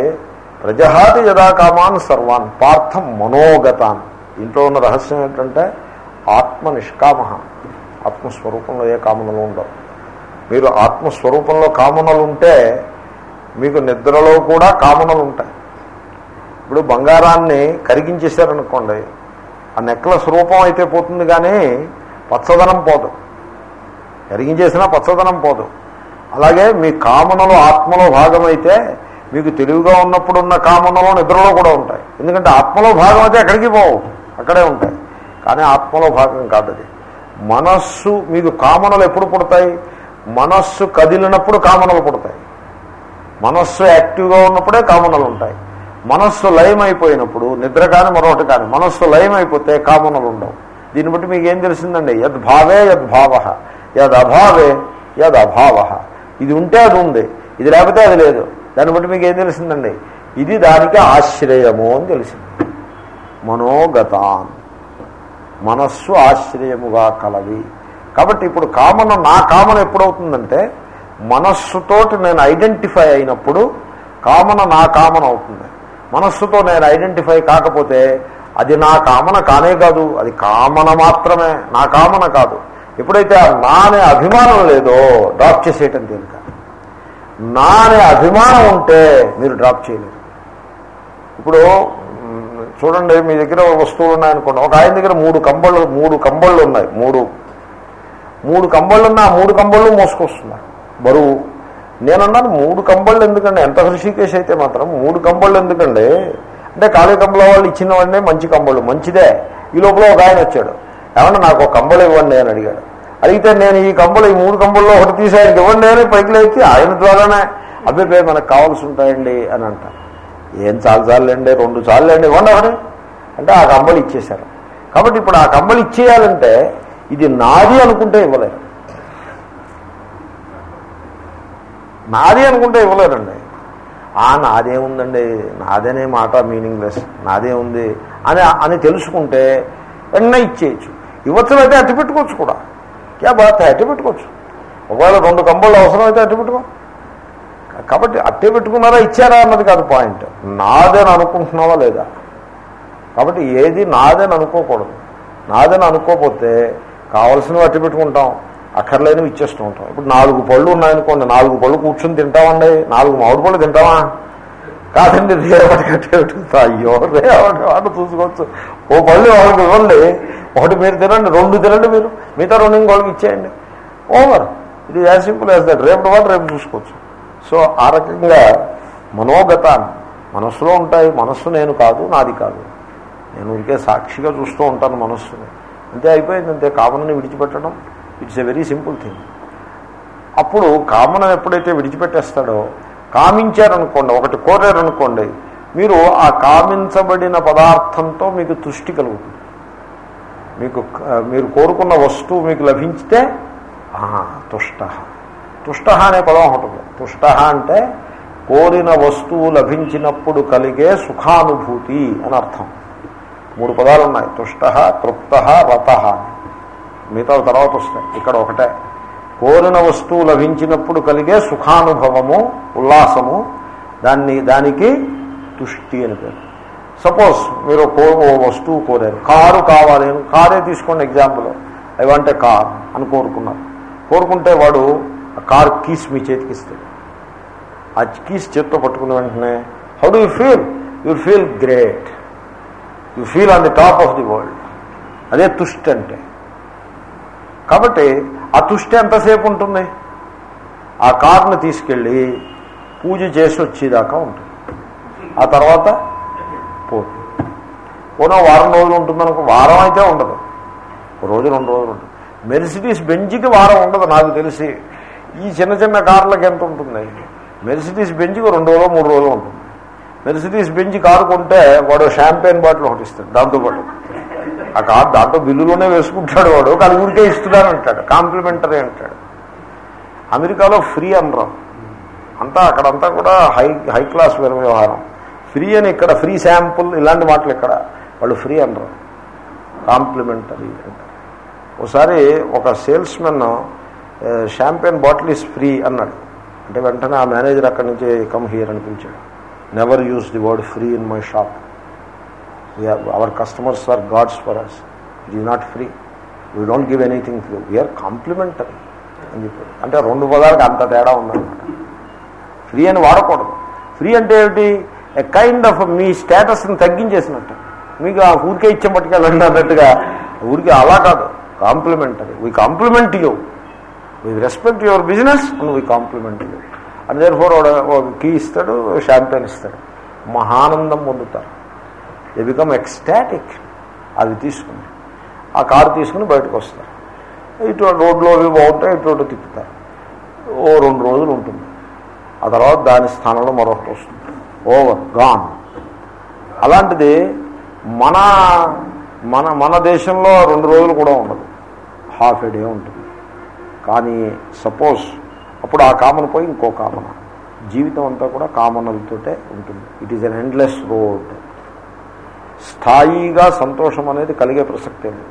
ప్రజహాతి యథాకామాన్ సర్వాన్ పార్థం మనోగతాన్. ఇంట్లో ఉన్న రహస్యం ఏంటంటే ఆత్మ నిష్కామ ఆత్మస్వరూపంలో ఏ కామనలు ఉండవు. మీరు ఆత్మస్వరూపంలో కామనలు ఉంటే మీకు నిద్రలో కూడా కామనలు ఉంటాయి. ఇప్పుడు బంగారాన్ని కరిగించేశారనుకోండి ఆ నెక్లెస్ రూపం అయితే పోతుంది కానీ పచ్చదనం పోదు. కరిగించేసినా పచ్చదనం పోదు. అలాగే మీ కామనలు ఆత్మలో భాగమైతే మీకు తెలివిగా ఉన్నప్పుడు ఉన్న కామనలు నిద్రలో కూడా ఉంటాయి. ఎందుకంటే ఆత్మలో భాగం అయితే ఎక్కడికి పోవు? అక్కడే ఉంటాయి. కానీ ఆత్మలో భాగం కాదు అది మనస్సు మీకు కామనలు ఎప్పుడు పుడతాయి? మనస్సు కదిలినప్పుడు కామనలు పుడతాయి. మనస్సు యాక్టివ్గా ఉన్నప్పుడే కామనలు ఉంటాయి మనస్సు లయం అయిపోయినప్పుడు నిద్ర కానీ మరొకటి కానీ మనస్సు లయం అయిపోతే కామనలు ఉండవు దీన్ని బట్టి మీకు ఏం తెలిసిందండి యద్భావే యద్భావ యదభావే యదభావ ఇది ఉంటే అది ఉంది ఇది లేకపోతే అది లేదు. దాన్ని బట్టి మీకు ఏం తెలిసిందండి? ఇది దానికి ఆశ్రయము అని తెలిసింది. మనోగతాన్ మనస్సు ఆశ్రయముగా కలవి కాబట్టి ఇప్పుడు కామన్ నా కామన్ ఎప్పుడవుతుందంటే మనస్సుతోటి నేను ఐడెంటిఫై అయినప్పుడు కామన నా కామన అవుతుంది. మనస్సుతో నేను ఐడెంటిఫై కాకపోతే అది నా కామన కానే కాదు. అది కామన మాత్రమే. నా కామన కాదు. ఎప్పుడైతే నా అనే అభిమానం లేదో డ్రాప్ చేసేయటం తేలిక నా అనే అభిమానం ఉంటే మీరు డ్రాప్ చేయలేరు. ఇప్పుడు చూడండి మీ దగ్గర వస్తువులు ఉన్నాయనుకోండి. ఒక ఆయన దగ్గర మూడు కంబళ్ళు మూడు కంబళ్ళు ఉన్నాయి. మూడు. మూడు కంబళ్ళు ఉన్న మూడు కంబళ్ళు మోసుకొస్తున్నారు. బరువు. నేనన్నాను మూడు కంబళ్ళు ఎందుకండి? ఎంత హృషికేష్ అయితే మాత్రం మూడు కంబళ్ళు ఎందుకండి? అంటే ఖాళీ కంబళ వాళ్ళు ఇచ్చిన వాడినే మంచి కంబళ్ళు. మంచిదే. ఈ లోపల ఒక ఆయన వచ్చాడు. ఏమన్నా నాకు ఒక కంబళ ఇవ్వండి అని అడిగాడు. అడిగితే నేను ఈ కంబలు ఈ మూడు కంబల్లో ఒకటి తీసి ఆయనకి ఇవ్వండి అని పైకి లేచి ఆయన ద్వారానే అభిప్రాయ మనకు కావాల్సి ఉంటాయండి అని అంట. ఏం చాలు చాలండి రెండు చాలు అండి ఇవ్వండి ఒకటి. అంటే ఆ కంబలు ఇచ్చేశారు. కాబట్టి ఇప్పుడు ఆ కంబలు ఇచ్చేయాలంటే ఇది నాది అనుకుంటే ఇవ్వలేరు. నాది అనుకుంటే ఇవ్వలేరండి ఆ నాదే ఉందండి. నాదనే మాట మీనింగ్లెస్. నాదే ఉంది అని అని తెలుసుకుంటే వెంటనే ఇచ్చేయచ్చు. ఇవ్వచ్చు అయితే అట్టి పెట్టుకోవచ్చు కూడా. క్యా బాత్ అట్టి పెట్టుకోవచ్చు. ఒకవేళ రెండు కంబళ్ళు అవసరమైతే అట్టి పెట్టుకో. కాబట్టి అట్టే పెట్టుకున్నారా ఇచ్చారా అన్నది కాదు పాయింట్. నాదని అనుకుంటున్నావా లేదా? కాబట్టి ఏది నాదని అనుకోకూడదు. నాదని అనుకోకపోతే కావలసినవి అట్టి పెట్టుకుంటాం. అక్కర్లేనివి ఇచ్చేస్తూ ఉంటాం. ఇప్పుడు నాలుగు పళ్ళు ఉన్నాయనుకోండి నాలుగు పళ్ళు కూర్చుని తింటామండి. నాలుగు మామిడి పళ్ళు తింటామా? కాదండి రేవటి అయ్యో రేవటి వాడు చూసుకోవచ్చు? ఓ పళ్ళు వాళ్ళకి ఇవ్వండి. ఒకటి మీరు తినండి రెండు తినండి మీరు. మిగతా రెండు ఇంకోళ్ళకి ఇచ్చేయండి. ఓవర్. ఇది యాజ్ సింపుల్ యాజ్ దట్. రేపు వాళ్ళు రేపు చూసుకోవచ్చు. సో ఆ రకంగా మనోగతాన్ని మనస్సులో ఉంటాయి. మనస్సు నేను కాదు నాది కాదు. నేను ఇకే సాక్షిగా చూస్తూ ఉంటాను మనస్సుని. అంతే అయిపోయింది. అంతే కామన్ని విడిచిపెట్టడం. It's a very simple thing అప్పుడు కామనం ఎప్పుడైతే విడిచిపెట్టేస్తాడో కామించారనుకోండి ఒకటి కోరారనుకోండి మీరు ఆ కామించబడిన పదార్థంతో మీకు తుష్టి కలుగుతుంది. మీకు మీరు కోరుకున్న వస్తువు మీకు లభించితే తుష్ట. తుష్ట అనే పదం ఉంటుంది తుష్ట అంటే కోరిన వస్తువు లభించినప్పుడు కలిగే సుఖానుభూతి అని అర్థం. మూడు పదాలు ఉన్నాయి తుష్ట తృప్త రత మిగతా తర్వాత వస్తాయి. ఇక్కడ ఒకటే. కోరిన వస్తువు లభించినప్పుడు కలిగే సుఖానుభవము ఉల్లాసము దాన్ని దానికి తుష్టి అని పేరు. సపోజ్ మీరు కో ఓ వస్తువు కోరారు. కారు కావాలి కారే తీసుకోండి example. I want a car అని కోరుకున్నారు. కోరుకుంటే వాడు ఆ కార్ కీస్ మీ చేతికి ఇస్తాడు. ఆ కీస్ చేత్తో పట్టుకున్న వెంటనే how do you feel you feel great you feel on the top of the world అదే తుష్టి అంటే. కాబట్టి ఆ తుష్టి ఎంతసేపు ఉంటుంది? ఆ కార్ని తీసుకెళ్ళి పూజ చేసి వచ్చేదాకా ఉంటుంది. ఆ తర్వాత పోతుంది. పోనో వారం రోజులు ఉంటుందనుకో వారం అయితే ఉండదు. ఒక రోజు రెండు రోజులు ఉంటుంది. మెర్సిడీస్ బెంజ్కి వారం ఉండదు నాకు తెలిసి. ఈ చిన్న చిన్న కార్లకు ఎంత ఉంటుంది? మెర్సిడీస్ బెంజ్కి రెండు రోజులు మూడు రోజులు ఉంటుంది. మెర్సిడీస్ బెంజ్ కారు కొంటే వాడు షాంపెయిన్ బాటిల్ ఒకటి ఇస్తాడు దాంతోపాటు. ఆ కార్డు దాంట్లో బిల్లులోనే వేసుకుంటాడు వాడు. కానీ ఊరికే ఇస్తున్నాను అంటాడు. కాంప్లిమెంటరీ అంటాడు. అమెరికాలో ఫ్రీ అనరు. అంతా అక్కడంతా కూడా హై హై క్లాస్ వ్యవహారం. ఫ్రీ అని ఇక్కడ ఫ్రీ శాంపుల్ ఇలాంటి మాటలు ఇక్కడ. వాళ్ళు ఫ్రీ అనరు. కాంప్లిమెంటరీ అంటారు. ఒకసారి ఒక salesmen champagne bottle is free అన్నాడు. అంటే వెంటనే ఆ మేనేజర్ అక్కడి నుంచి కమ్ హియర్ అనిపించాడు. Never use the word free in my shop our customers are gods for us it is not free we don't give anything free we're complimentary అని చెప్పాడు అంటే రెండు పదాలకు అంత తేడా ఉందన్నమాట ఫ్రీ అని వాడకూడదు. ఫ్రీ అంటే ఏమిటి? ఎ కైండ్ ఆఫ్ మీ స్టేటస్ని తగ్గించేసినట్టు. మీకు ఆ ఊరికే ఇచ్చే పట్టుకెళ్ళండి అన్నట్టుగా. ఊరికే అలా కాదు. Complimentary we compliment you we respect your business and we compliment you and therefore key ఇస్తాడు షాంపెయిన్ ఇస్తాడు. మహానందం పొందుతారు. ది బికమ్ ఎక్స్టాటిక్ అది తీసుకుని ఆ కారు తీసుకుని బయటకు వస్తారు. ఇటు రోడ్లో అవి బాగుంటాయి ఇటు తిప్పుతారు. ఓ రెండు రోజులు ఉంటుంది. ఆ తర్వాత దాని స్థానంలో మరొకటి వస్తుంది. ఓవర్ గాన్ అలాంటిది మన మన మన దేశంలో రెండు రోజులు కూడా ఉండదు. హాఫ్ ఏ డే ఉంటుంది. కానీ సపోజ్ అప్పుడు ఆ కామన్ పోయి ఇంకో కామన. జీవితం అంతా కూడా కామనలతోటే ఉంటుంది. It is an endless road స్థాయిగా సంతోషం అనేది కలిగే ప్రసక్తి లేదు.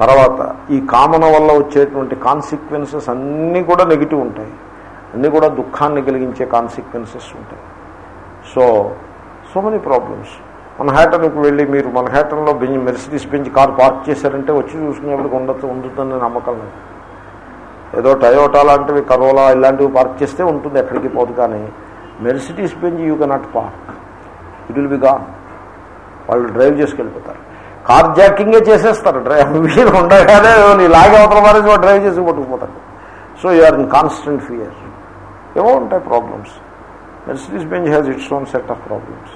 తర్వాత ఈ కామన వల్ల వచ్చేటువంటి కాన్సిక్వెన్సెస్ అన్నీ కూడా నెగిటివ్ ఉంటాయి. అన్నీ కూడా దుఃఖాన్ని కలిగించే కాన్సిక్వెన్సెస్ ఉంటాయి. సో సో మెనీ ప్రాబ్లమ్స్ మన వెళ్ళి మీరు మన Benz Benz Mercedes Benz car park చేశారంటే వచ్చి చూసుకునేప్పటికి ఉండొచ్చు ఉంటుందని నమ్మకం లేదు. ఏదో టయోటా లాంటివి కరోలా ఇలాంటివి పార్క్ చేస్తే ఉంటుంది ఎక్కడికి పోదు కానీ Mercedes Benz you cannot park. It will be gone. వాళ్ళు డ్రైవ్ చేసుకెళ్ళిపోతారు. కార్ జాకింగే చేసేస్తారు. డ్రైవ్ మీరు ఉండగానే నీ లాగే అవతల వారేసి వాడు డ్రైవ్ చేసి పట్టుకుపోతాడు. So you are in constant fear ఏవో ఉంటాయి problems Mercedes Benz has its own set of problems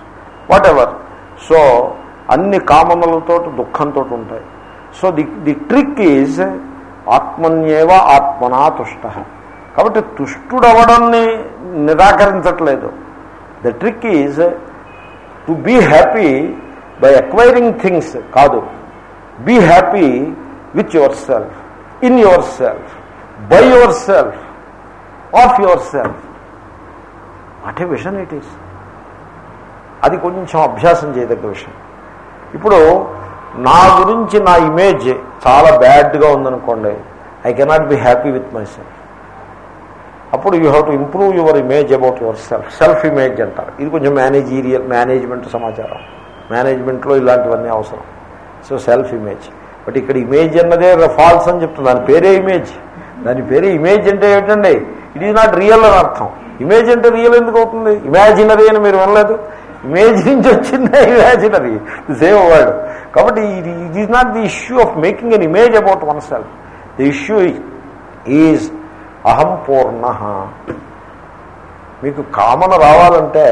whatever so అన్ని కామనలతో దుఃఖంతో ఉంటాయి. So the the trick is ఆత్మన్యేవ ఆత్మనా తుష్ట. కాబట్టి తుష్టుడవడాన్ని నిరాకరించట్లేదు. The trick is to be happy by acquiring things కాదు. Be happy with yourself in yourself by yourself of yourself what a vision it is అది కొంచెం అభ్యాసం చేయదగ్గ విషయం. ఇప్పుడు నా గురించి నా ఇమేజ్ చాలా బ్యాడ్గా ఉందనుకోండి I cannot be happy with myself అప్పుడు you have to improve your image about yourself self image అంటారు. ఇది కొంచెం మేనేజీరియల్ మేనేజ్మెంట్ సమాచారం. మేనేజ్మెంట్లో ఇలాంటివన్నీ అవసరం. So self image. బట్ ఇక్కడ ఇమేజ్ అన్నదే ఫాల్స్ అని చెప్తుంది దాని పేరే ఇమేజ్. దాని పేరే ఇమేజ్ అంటే ఏంటండి ఇట్ ఈజ్ నాట్ రియల్ అని అర్థం. ఇమేజ్ అంటే రియల్ ఎందుకు అవుతుంది? ఇమాజినరీ అని మీరు వినలేదు? ఇమేజ్ నుంచి వచ్చిందే ఇమాజినరీ. సేమ్ వర్డ్ కాబట్టి ఇది it is not the issue of making an image about oneself the issue is అహం పూర్ణ. మీకు కామన రావాలంటే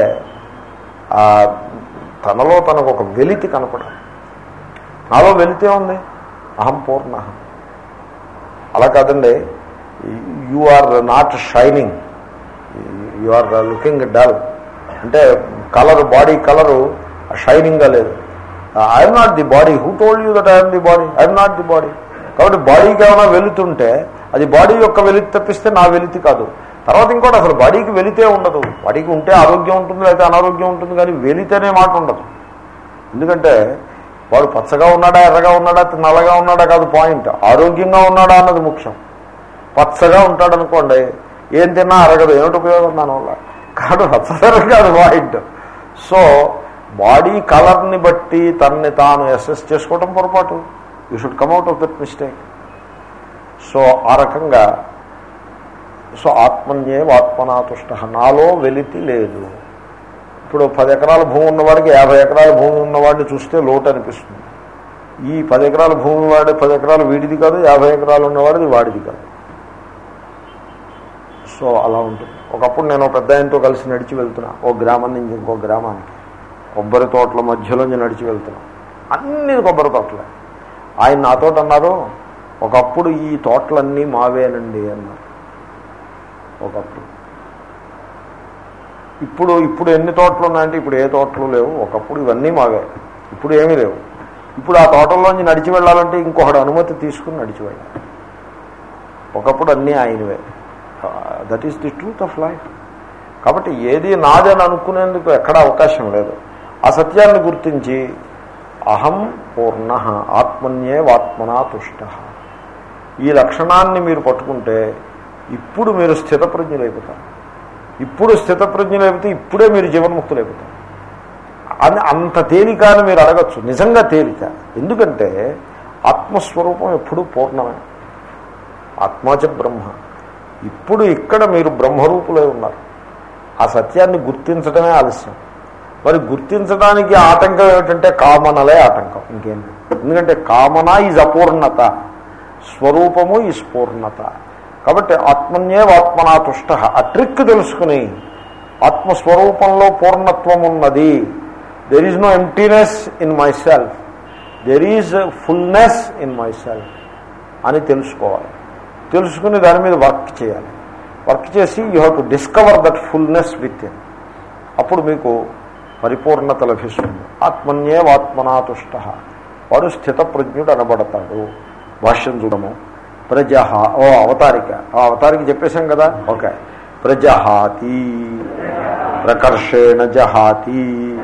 తనలో తనకు ఒక వెలితి కనపడాలి నాలో వెలితే ఉంది? అహం పూర్ణ. అలా కాదండి you are not shining you are looking dull అంటే కలర్ బాడీ కలరు షైనింగ్గా లేదు. I'm not the body who told you that I'm the body I'm not the body కాబట్టి బాడీకి ఏమైనా వెలుతుంటే అది బాడీ యొక్క వెలితి తప్పిస్తే నా వెలితి కాదు. తర్వాత ఇంకోటి అసలు బాడీకి వెళితే ఉండదు. బాడీకి ఉంటే ఆరోగ్యం ఉంటుంది లేకపోతే అనారోగ్యం ఉంటుంది కానీ వెళితేనే మాట ఉండదు. ఎందుకంటే వాడు పచ్చగా ఉన్నాడా ఎర్రగా ఉన్నాడా నల్లగా ఉన్నాడా కాదు పాయింట్. ఆరోగ్యంగా ఉన్నాడా అన్నది ముఖ్యం. పచ్చగా ఉంటాడనుకోండి ఏం తిన్నా అరగదు. ఏమిటి ఉపయోగం దానివల్ల కాదు పచ్చదరం కాదు పాయింట్. సో బాడీ కలర్ని బట్టి తనని తాను అసెస్ చేసుకోవటం పొరపాటు. You should come out of that mistake. So ఆ రకంగా సో ఆత్మన్యే ఆత్మనాతుష్ట నాలో వెలితి లేదు. ఇప్పుడు పది ఎకరాల భూమి ఉన్నవాడికి యాభై ఎకరాల భూమి ఉన్నవాడిని చూస్తే లోటు అనిపిస్తుంది. ఈ పది ఎకరాల భూమి వాడి పది ఎకరాలు వీడిది కాదు యాభై ఎకరాలు ఉన్నవాడిది వాడిది కాదు. సో అలా ఉంటుంది. ఒకప్పుడు నేను పెద్ద ఆయనతో కలిసి నడిచి వెళ్తున్నా. ఓ గ్రామం నుంచి ఇంకో గ్రామానికి. కొబ్బరి తోటల మధ్యలోంచి నడిచి వెళ్తున్నా. అన్ని కొబ్బరి తోటలే. ఆయన నాతో అన్నారు ఒకప్పుడు ఈ తోటలన్నీ మావేనండి అన్నారు. ఒకప్పుడు. ఇప్పుడు ఇప్పుడు ఎన్ని తోటలు ఉన్నాయంటే ఇప్పుడు ఏ తోటలు లేవు. ఒకప్పుడు ఇవన్నీ మావే. ఇప్పుడు ఏమీ లేవు. ఇప్పుడు ఆ తోటల్లోంచి నడిచి వెళ్ళాలంటే ఇంకొకటి అనుమతి తీసుకుని నడిచి వెళ్ళాలి. ఒకప్పుడు అన్నీ ఆయనవే. That is the truth of life కాబట్టి ఏది నాదని అనుకునేందుకు ఎక్కడ అవకాశం లేదు. ఆ సత్యాన్ని గుర్తించి అహం పూర్ణ ఆత్మన్యే వాత్మనా తుష్ట. ఈ లక్షణాన్ని మీరు పట్టుకుంటే ఇప్పుడు మీరు స్థితప్రజ్ఞులైపోతారు. ఇప్పుడు స్థితప్రజ్ఞులైపోతే ఇప్పుడే మీరు జీవన్ముక్తులైపోతారు. అని అంత తేలిక అని మీరు అడగచ్చు. నిజంగా తేలిక. ఎందుకంటే ఆత్మస్వరూపం ఎప్పుడూ పూర్ణమే. ఆత్మాచ బ్రహ్మ. ఇప్పుడు ఇక్కడ మీరు బ్రహ్మరూపులై ఉన్నారు. ఆ సత్యాన్ని గుర్తించడమే ఆలస్యం. మరి గుర్తించడానికి ఆటంకం ఏమిటంటే కామనలే ఆటంకం. ఇంకేం ఎందుకంటే కామన ఈజ్ అపూర్ణత. స్వరూపము ఈజ్ పూర్ణత. కాబట్టి ఆత్మన్యేవాత్మనా తుష్ట. ఆ ట్రిక్ తెలుసుకుని ఆత్మస్వరూపంలో పూర్ణత్వం ఉన్నది there is no emptiness in myself there is fullness in myself అని తెలుసుకోవాలి. తెలుసుకుని దాని మీద వర్క్ చేయాలి. వర్క్ చేసి you have to discover that fullness within. అప్పుడు మీకు పరిపూర్ణత లభిస్తుంది. ఆత్మన్యే తుష్ట. వాడు స్థితప్రజ్ఞుడు అనబడతాడు. భాష్యం చూడము. ప్రజహ ఓ అవతారిక ఆ అవతారిక చెప్పేశాం కదా? ఓకే. ప్రజహాతి ప్రకర్షేణ జహాతి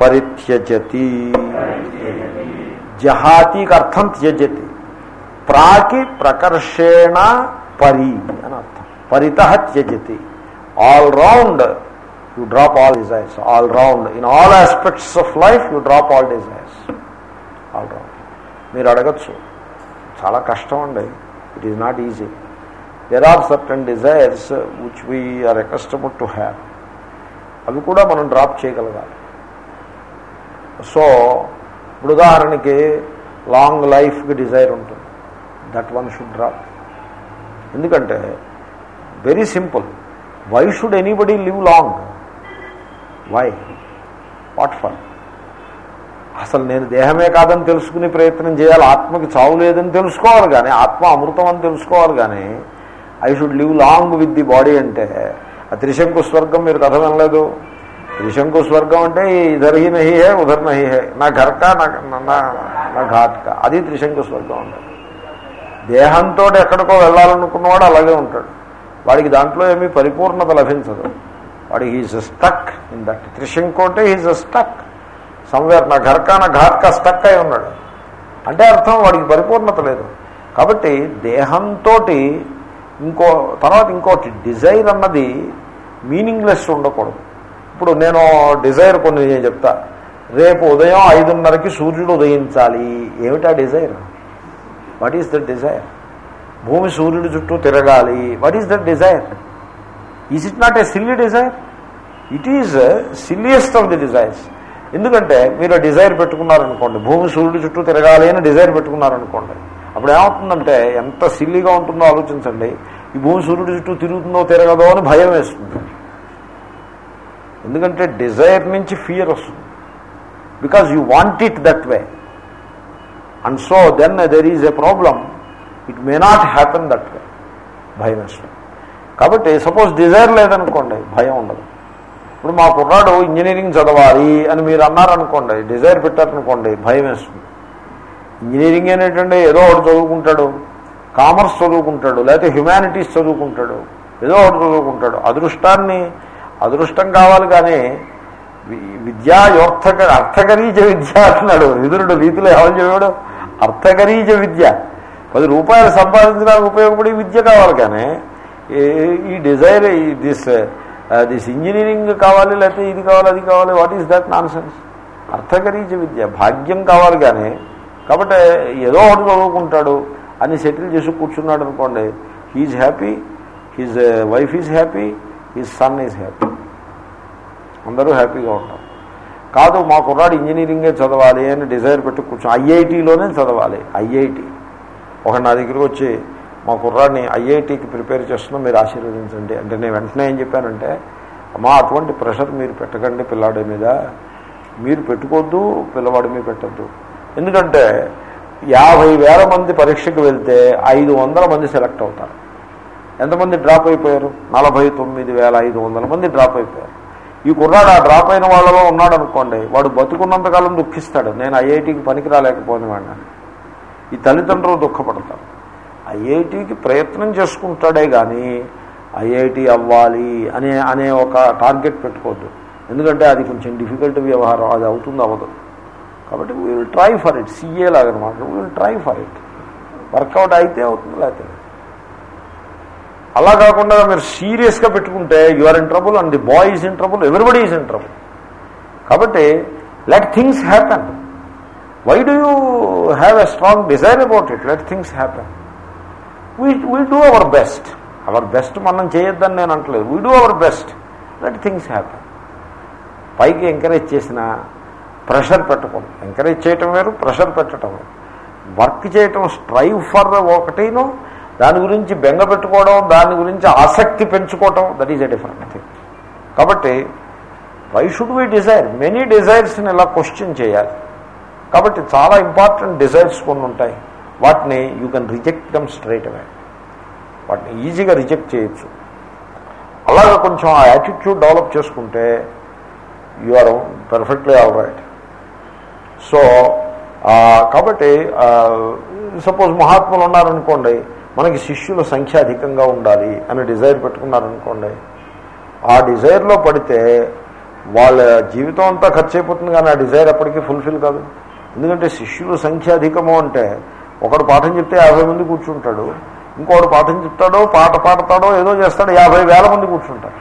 పరిత్యజతి. జహాతికి అర్థం త్యజతి. ప్రాకి ప్రకర్షేణ పరి అని అర్థం. పరిత త్యజతి. All round you drop all desires all round in all aspects of life you drop all desires all round మీరు అడగచ్చు. చాలా కష్టం అండి. It is not easy there are certain desires which we're accustomed to have అవి కూడా మనం drop చేయగలగాలి. So ఇప్పుడు ఉదాహరణకి లాంగ్ లైఫ్కి డిజైర్ ఉంటుంది. దట్ వన్ షుడ్ డ్రాప్ ఎందుకంటే very simple why should anybody live long why what for అసలు నేను దేహమే కాదని తెలుసుకునే ప్రయత్నం చేయాలి. ఆత్మకి చావు లేదని తెలుసుకోవాలి కానీ ఆత్మ అమృతం అని తెలుసుకోవాలి కానీ I should live long with the body అంటే ఆ త్రిశంకు స్వర్గం మీరు కథ వినలేదు. త్రిశంకు స్వర్గం అంటే ఇధర్ హీ నహి హే ఉధర్ నహి హే. నా ఘర్కా నా నా ఘాట్కా. అది త్రిశంకు స్వర్గం అంటే. దేహంతో ఎక్కడికో వెళ్ళాలనుకున్నవాడు అలాగే ఉంటాడు. వాడికి దాంట్లో ఏమీ పరిపూర్ణత లభించదు. వాడికి he's stuck in that Trishanku అంటే హీజ్ స్టక్ సంవేర్ నా ఘర్కాన ఘాట్కా స్టక్ అయి ఉన్నాడు. అంటే అర్థం వాడికి పరిపూర్ణత లేదు. కాబట్టి దేహంతో ఇంకో తర్వాత ఇంకోటి డిజైర్ అన్నది మీనింగ్లెస్ ఉండకూడదు. ఇప్పుడు నేను డిజైర్ కొన్ని నేను చెప్తా. రేపు ఉదయం ఐదున్నరకి సూర్యుడు ఉదయించాలి. ఏమిటా desire what is the desire భూమి సూర్యుడి చుట్టూ తిరగాలి. What is the desire is it not a silly desire it is silliest of the desires ఎందుకంటే మీరు డిజైర్ పెట్టుకున్నారనుకోండి భూమి సూర్యుడు చుట్టూ తిరగాలి అని డిజైర్ పెట్టుకున్నారనుకోండి అప్పుడు ఏమవుతుందంటే ఎంత సిల్లీగా ఉంటుందో ఆలోచించండి ఈ భూమి సూర్యుడు చుట్టూ తిరుగుతుందో తిరగదో అని భయం వేస్తుంది. ఎందుకంటే డిజైర్ నుంచి ఫియర్ వస్తుంది. Because you want it that way and so then there is a problem it may not happen that way భయం వేస్తుంది. కాబట్టి సపోజ్ డిజైర్ లేదనుకోండి భయం ఉండదు. ఇప్పుడు మా కుర్రాడు ఇంజనీరింగ్ చదవాలి అని మీరు అన్నారనుకోండి డిజైర్ పెట్టారనుకోండి భయం వేస్తుంది. ఇంజనీరింగ్ అనేటంటే ఏదో ఒకటి చదువుకుంటాడు కామర్స్ చదువుకుంటాడు లేకపోతే హ్యుమానిటీస్ చదువుకుంటాడు ఏదో ఒకటి చదువుకుంటాడు. అదృష్టాన్ని అదృష్టం కావాలి కానీ విద్యా యోర్థక అర్థగరీజ విద్య అంటున్నాడు. విదురుడు రీతిలో ఎవరు చెప్పాడు? అర్థగరీజ విద్య. పది రూపాయలు సంపాదించడానికి ఉపయోగపడే విద్య కావాలి కానీ ఈ- ఈ డిజైర్ ఈ దిస్ Uh, దిస్ ఇంజనీరింగ్ కావాలి లేకపోతే ఇది కావాలి అది కావాలి what is that nonsense అర్థకరీజ విద్య భాగ్యం కావాలి కానీ కాబట్టి ఏదో ఒకటి చదువుకుంటాడు అని సెటిల్ చేసి కూర్చున్నాడు అనుకోండి he's happy his wife is happy his son is happy అందరూ హ్యాపీగా ఉంటారు. కాదు మా కుర్రాడు ఇంజనీరింగే చదవాలి అని డిజైర్ పెట్టి కూర్చో ఐఐటీలోనే చదవాలి ఐఐటి. ఒక నా దగ్గరికి వచ్చి మా కుర్రాడిని ఐఐటికి ప్రిపేర్ చేస్తున్నాం మీరు ఆశీర్వదించండి. అంటే నేను వెంటనే ఏం చెప్పానంటే అమ్మా అటువంటి ప్రెషర్ మీరు పెట్టకండి పిల్లాడి మీద. మీరు పెట్టుకోవద్దు పిల్లవాడి మీద పెట్టద్దు. ఎందుకంటే యాభై వేల మంది పరీక్షకు వెళ్తే ఐదు వందల మంది సెలెక్ట్ అవుతారు. ఎంతమంది డ్రాప్ అయిపోయారు? నలభై తొమ్మిది వేల ఐదు వందల మంది డ్రాప్ అయిపోయారు. ఈ కుర్రాడు ఆ డ్రాప్ అయిన వాళ్ళలో ఉన్నాడు అనుకోండి వాడు బతుకున్నంతకాలం దుఃఖిస్తాడు. నేను ఐఐటికి పనికి రాలేకపోయిన వాడిని. ఈ తల్లిదండ్రులు దుఃఖపడతారు. ఐఐటికి ప్రయత్నం చేసుకుంటాడే కానీ ఐఐటి అవ్వాలి అనే అనే ఒక టార్గెట్ పెట్టుకోవద్దు. ఎందుకంటే అది కొంచెం డిఫికల్ట్ వ్యవహారం అది అవుతుంది అవ్వదు. కాబట్టి we will try for it CA లాగనమాట. We will try for it work out అయితే అవుతుంది లేకపోతే అలా కాకుండా మీరు సీరియస్గా పెట్టుకుంటే you are in trouble and the boy is in trouble everybody is in trouble కాబట్టి let things happen why do you have a strong desire about it let things happen we we do our best our best మనం చేయొద్దని నేను అంటలేదు. We do our best that things happy పైకి encourage చేసిన pressure పెట్టకూడదు. Encourage చేయటం వేరు pressure పెట్టడం వేరు. వర్క్ చేయటం స్ట్రైవ్ ఫర్ ఒకటిను. దాని గురించి బెంగ పెట్టుకోవడం దాని గురించి ఆసక్తి పెంచుకోవటం that is a different thing కాబట్టి why should we desire many డిజైర్స్ని ఇలా క్వశ్చన్ చేయాలి. కాబట్టి చాలా ఇంపార్టెంట్ డిజైర్స్ కొన్ని ఉంటాయి. వాటిని you can reject them straight away వాటిని ఈజీగా రిజెక్ట్ చేయొచ్చు. అలాగే కొంచెం ఆ యాటిట్యూడ్ డెవలప్ చేసుకుంటే you are perfectly all right so కాబట్టి సపోజ్ మహాత్ములు ఉన్నారనుకోండి మనకి శిష్యుల సంఖ్య అధికంగా ఉండాలి అని డిజైర్ పెట్టుకున్నారనుకోండి ఆ డిజైర్లో పడితే వాళ్ళ జీవితం అంతా ఖర్చు అయిపోతుంది కానీ ఆ డిజైర్ ఎప్పటికీ ఫుల్ఫిల్ కాదు. ఎందుకంటే శిష్యుల సంఖ్య అధికము అంటే ఒకడు పాఠం చెప్తే యాభై మంది కూర్చుంటాడు ఇంకోడు పాఠం చెప్తాడో పాట పాడతాడో ఏదో చేస్తాడో యాభై వేల మంది కూర్చుంటారు.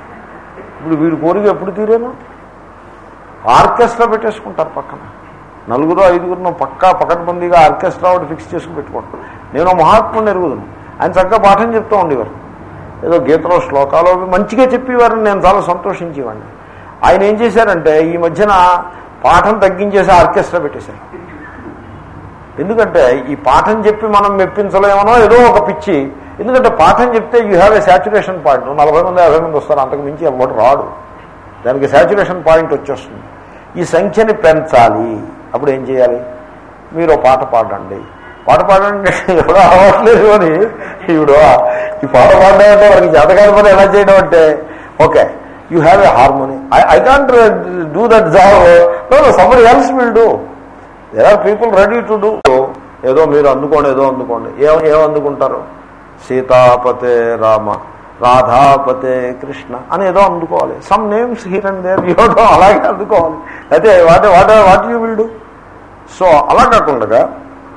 ఇప్పుడు వీడి కోరిక ఎప్పుడు తీరేను? ఆర్కెస్ట్రా పెట్టేసుకుంటారు పక్కన. నలుగురు ఐదుగురును పక్కా పకడ్బందీగా ఆర్కెస్ట్రా ఒకటి ఫిక్స్ చేసుకుని పెట్టుకుంటాం నేను మహాత్ముని ఎరుగుదును. ఆయన చక్కగా పాఠం చెప్తూ ఉండేవారు. ఏదో గీతలో శ్లోకాలు మంచిగా చెప్పేవారని నేను చాలా సంతోషించేవాడిని. ఆయన ఏం చేశారంటే ఈ మధ్యన పాఠం తగ్గించేసి ఆర్కెస్ట్రా పెట్టేశారు. ఎందుకంటే ఈ పాఠం చెప్పి మనం మెప్పించలేమనో ఏదో ఒక పిచ్చి. ఎందుకంటే పాఠం చెప్తే you have a saturation point నలభై మంది యాభై మంది వస్తారు అంతకు మించి ఎవరు రాడు దానికి శాచురేషన్ పాయింట్ వచ్చేస్తుంది. ఈ సంఖ్యని పెంచాలి. అప్పుడు ఏం చేయాలి? మీరు పాట పాడండి. పాట పాడండి ఎవడో అవ్వట్లేదు అని ఇప్పుడు ఈ పాట పాడడం వాడికి జాతకాల పని ఎలా చేయడం అంటే okay you have a harmony I I can't do that job no someone else will do there are people ready to do ఏదో మీరు అందుకోండి ఏదో అందుకోండి. ఏం ఏం అందుకుంటారు? సీతాపతే రామ రాధాపతే కృష్ణ అని ఏదో అందుకోవాలి. Some names here and there ఏదో అలాగే అందుకోవాలి. అయితే what what what you will do so అలా కాకుండా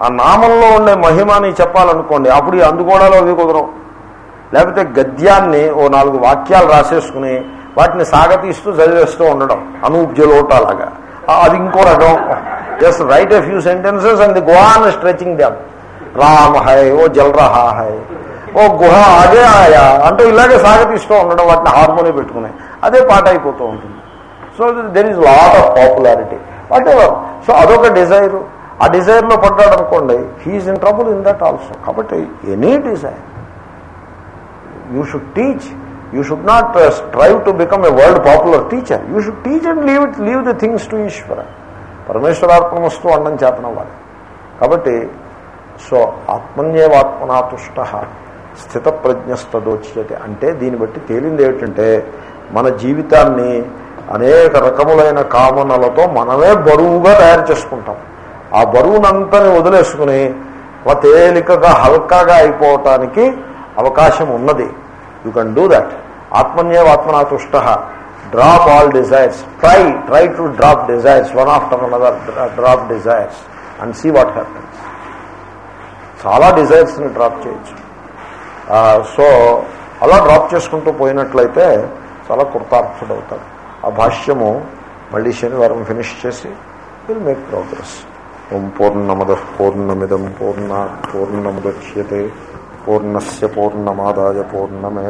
ఆ నామంలో ఉండే మహిమని చెప్పాలనుకోండి అప్పుడు ఈ అందుకోవడాలు అవి కుదరవు. లేకపోతే గద్యాన్ని ఓ నాలుగు వాక్యాలు రాసేసుకుని వాటిని సాగతీస్తూ చదివేస్తూ ఉండడం అనూప్జలోటాలాగా అది ఇంకో రకం. Just write a few sentences and go on stretching them Ram high ఓ జల్ రహా హై ఓ గుహ అదే ఆయా అంటూ ఇలాగే సాగతీస్తూ ఉండడం వాటిని హార్మోని పెట్టుకుని అదే పాట అయిపోతూ ఉంటుంది so there is lot of popularity whatever so అదొక డిజైర్ ఆ డిజైర్లో పడ్డాడు అనుకోండి he is in trouble in that also కాబట్టి any desire you should teach you should not strive to become a world popular teacher you should teach and leave it leave the things to Ishwara పరమేశ్వరార్పణమస్తూ అన్నం చేతనవ్వాలి. కాబట్టి so ఆత్మన్యేవాత్మనాతుష్ట స్థిత ప్రజ్ఞస్తదోచ్యతే అంటే దీన్ని బట్టి తేలింది ఏమిటంటే మన జీవితాన్ని అనేక రకములైన కామనలతో మనమే బరువుగా తయారు చేసుకుంటాం. ఆ బరువునంతని వదిలేసుకుని తేలికగా హల్కాగా అయిపోవటానికి అవకాశం ఉన్నది. You can do that ఆత్మన్యేవాత్మనాతుష్ట drop all desires try try to drop desires one after another drop desires and see what happens చాలా డిజైర్స్ని డ్రాప్ చేయొచ్చు. సో అలా డ్రాప్ చేసుకుంటూ పోయినట్లయితే చాలా కృతార్థుడవుతాడు. ఆ భాష్యము మళ్ళీ శనివారం ఫినిష్ చేసి విల్ మేక్ ప్రోగ్రెస్ ఓం పూర్ణమద పూర్ణమిదం పూర్ణ పూర్ణముద్యతే పూర్ణస్ పూర్ణమాదాయ పూర్ణమే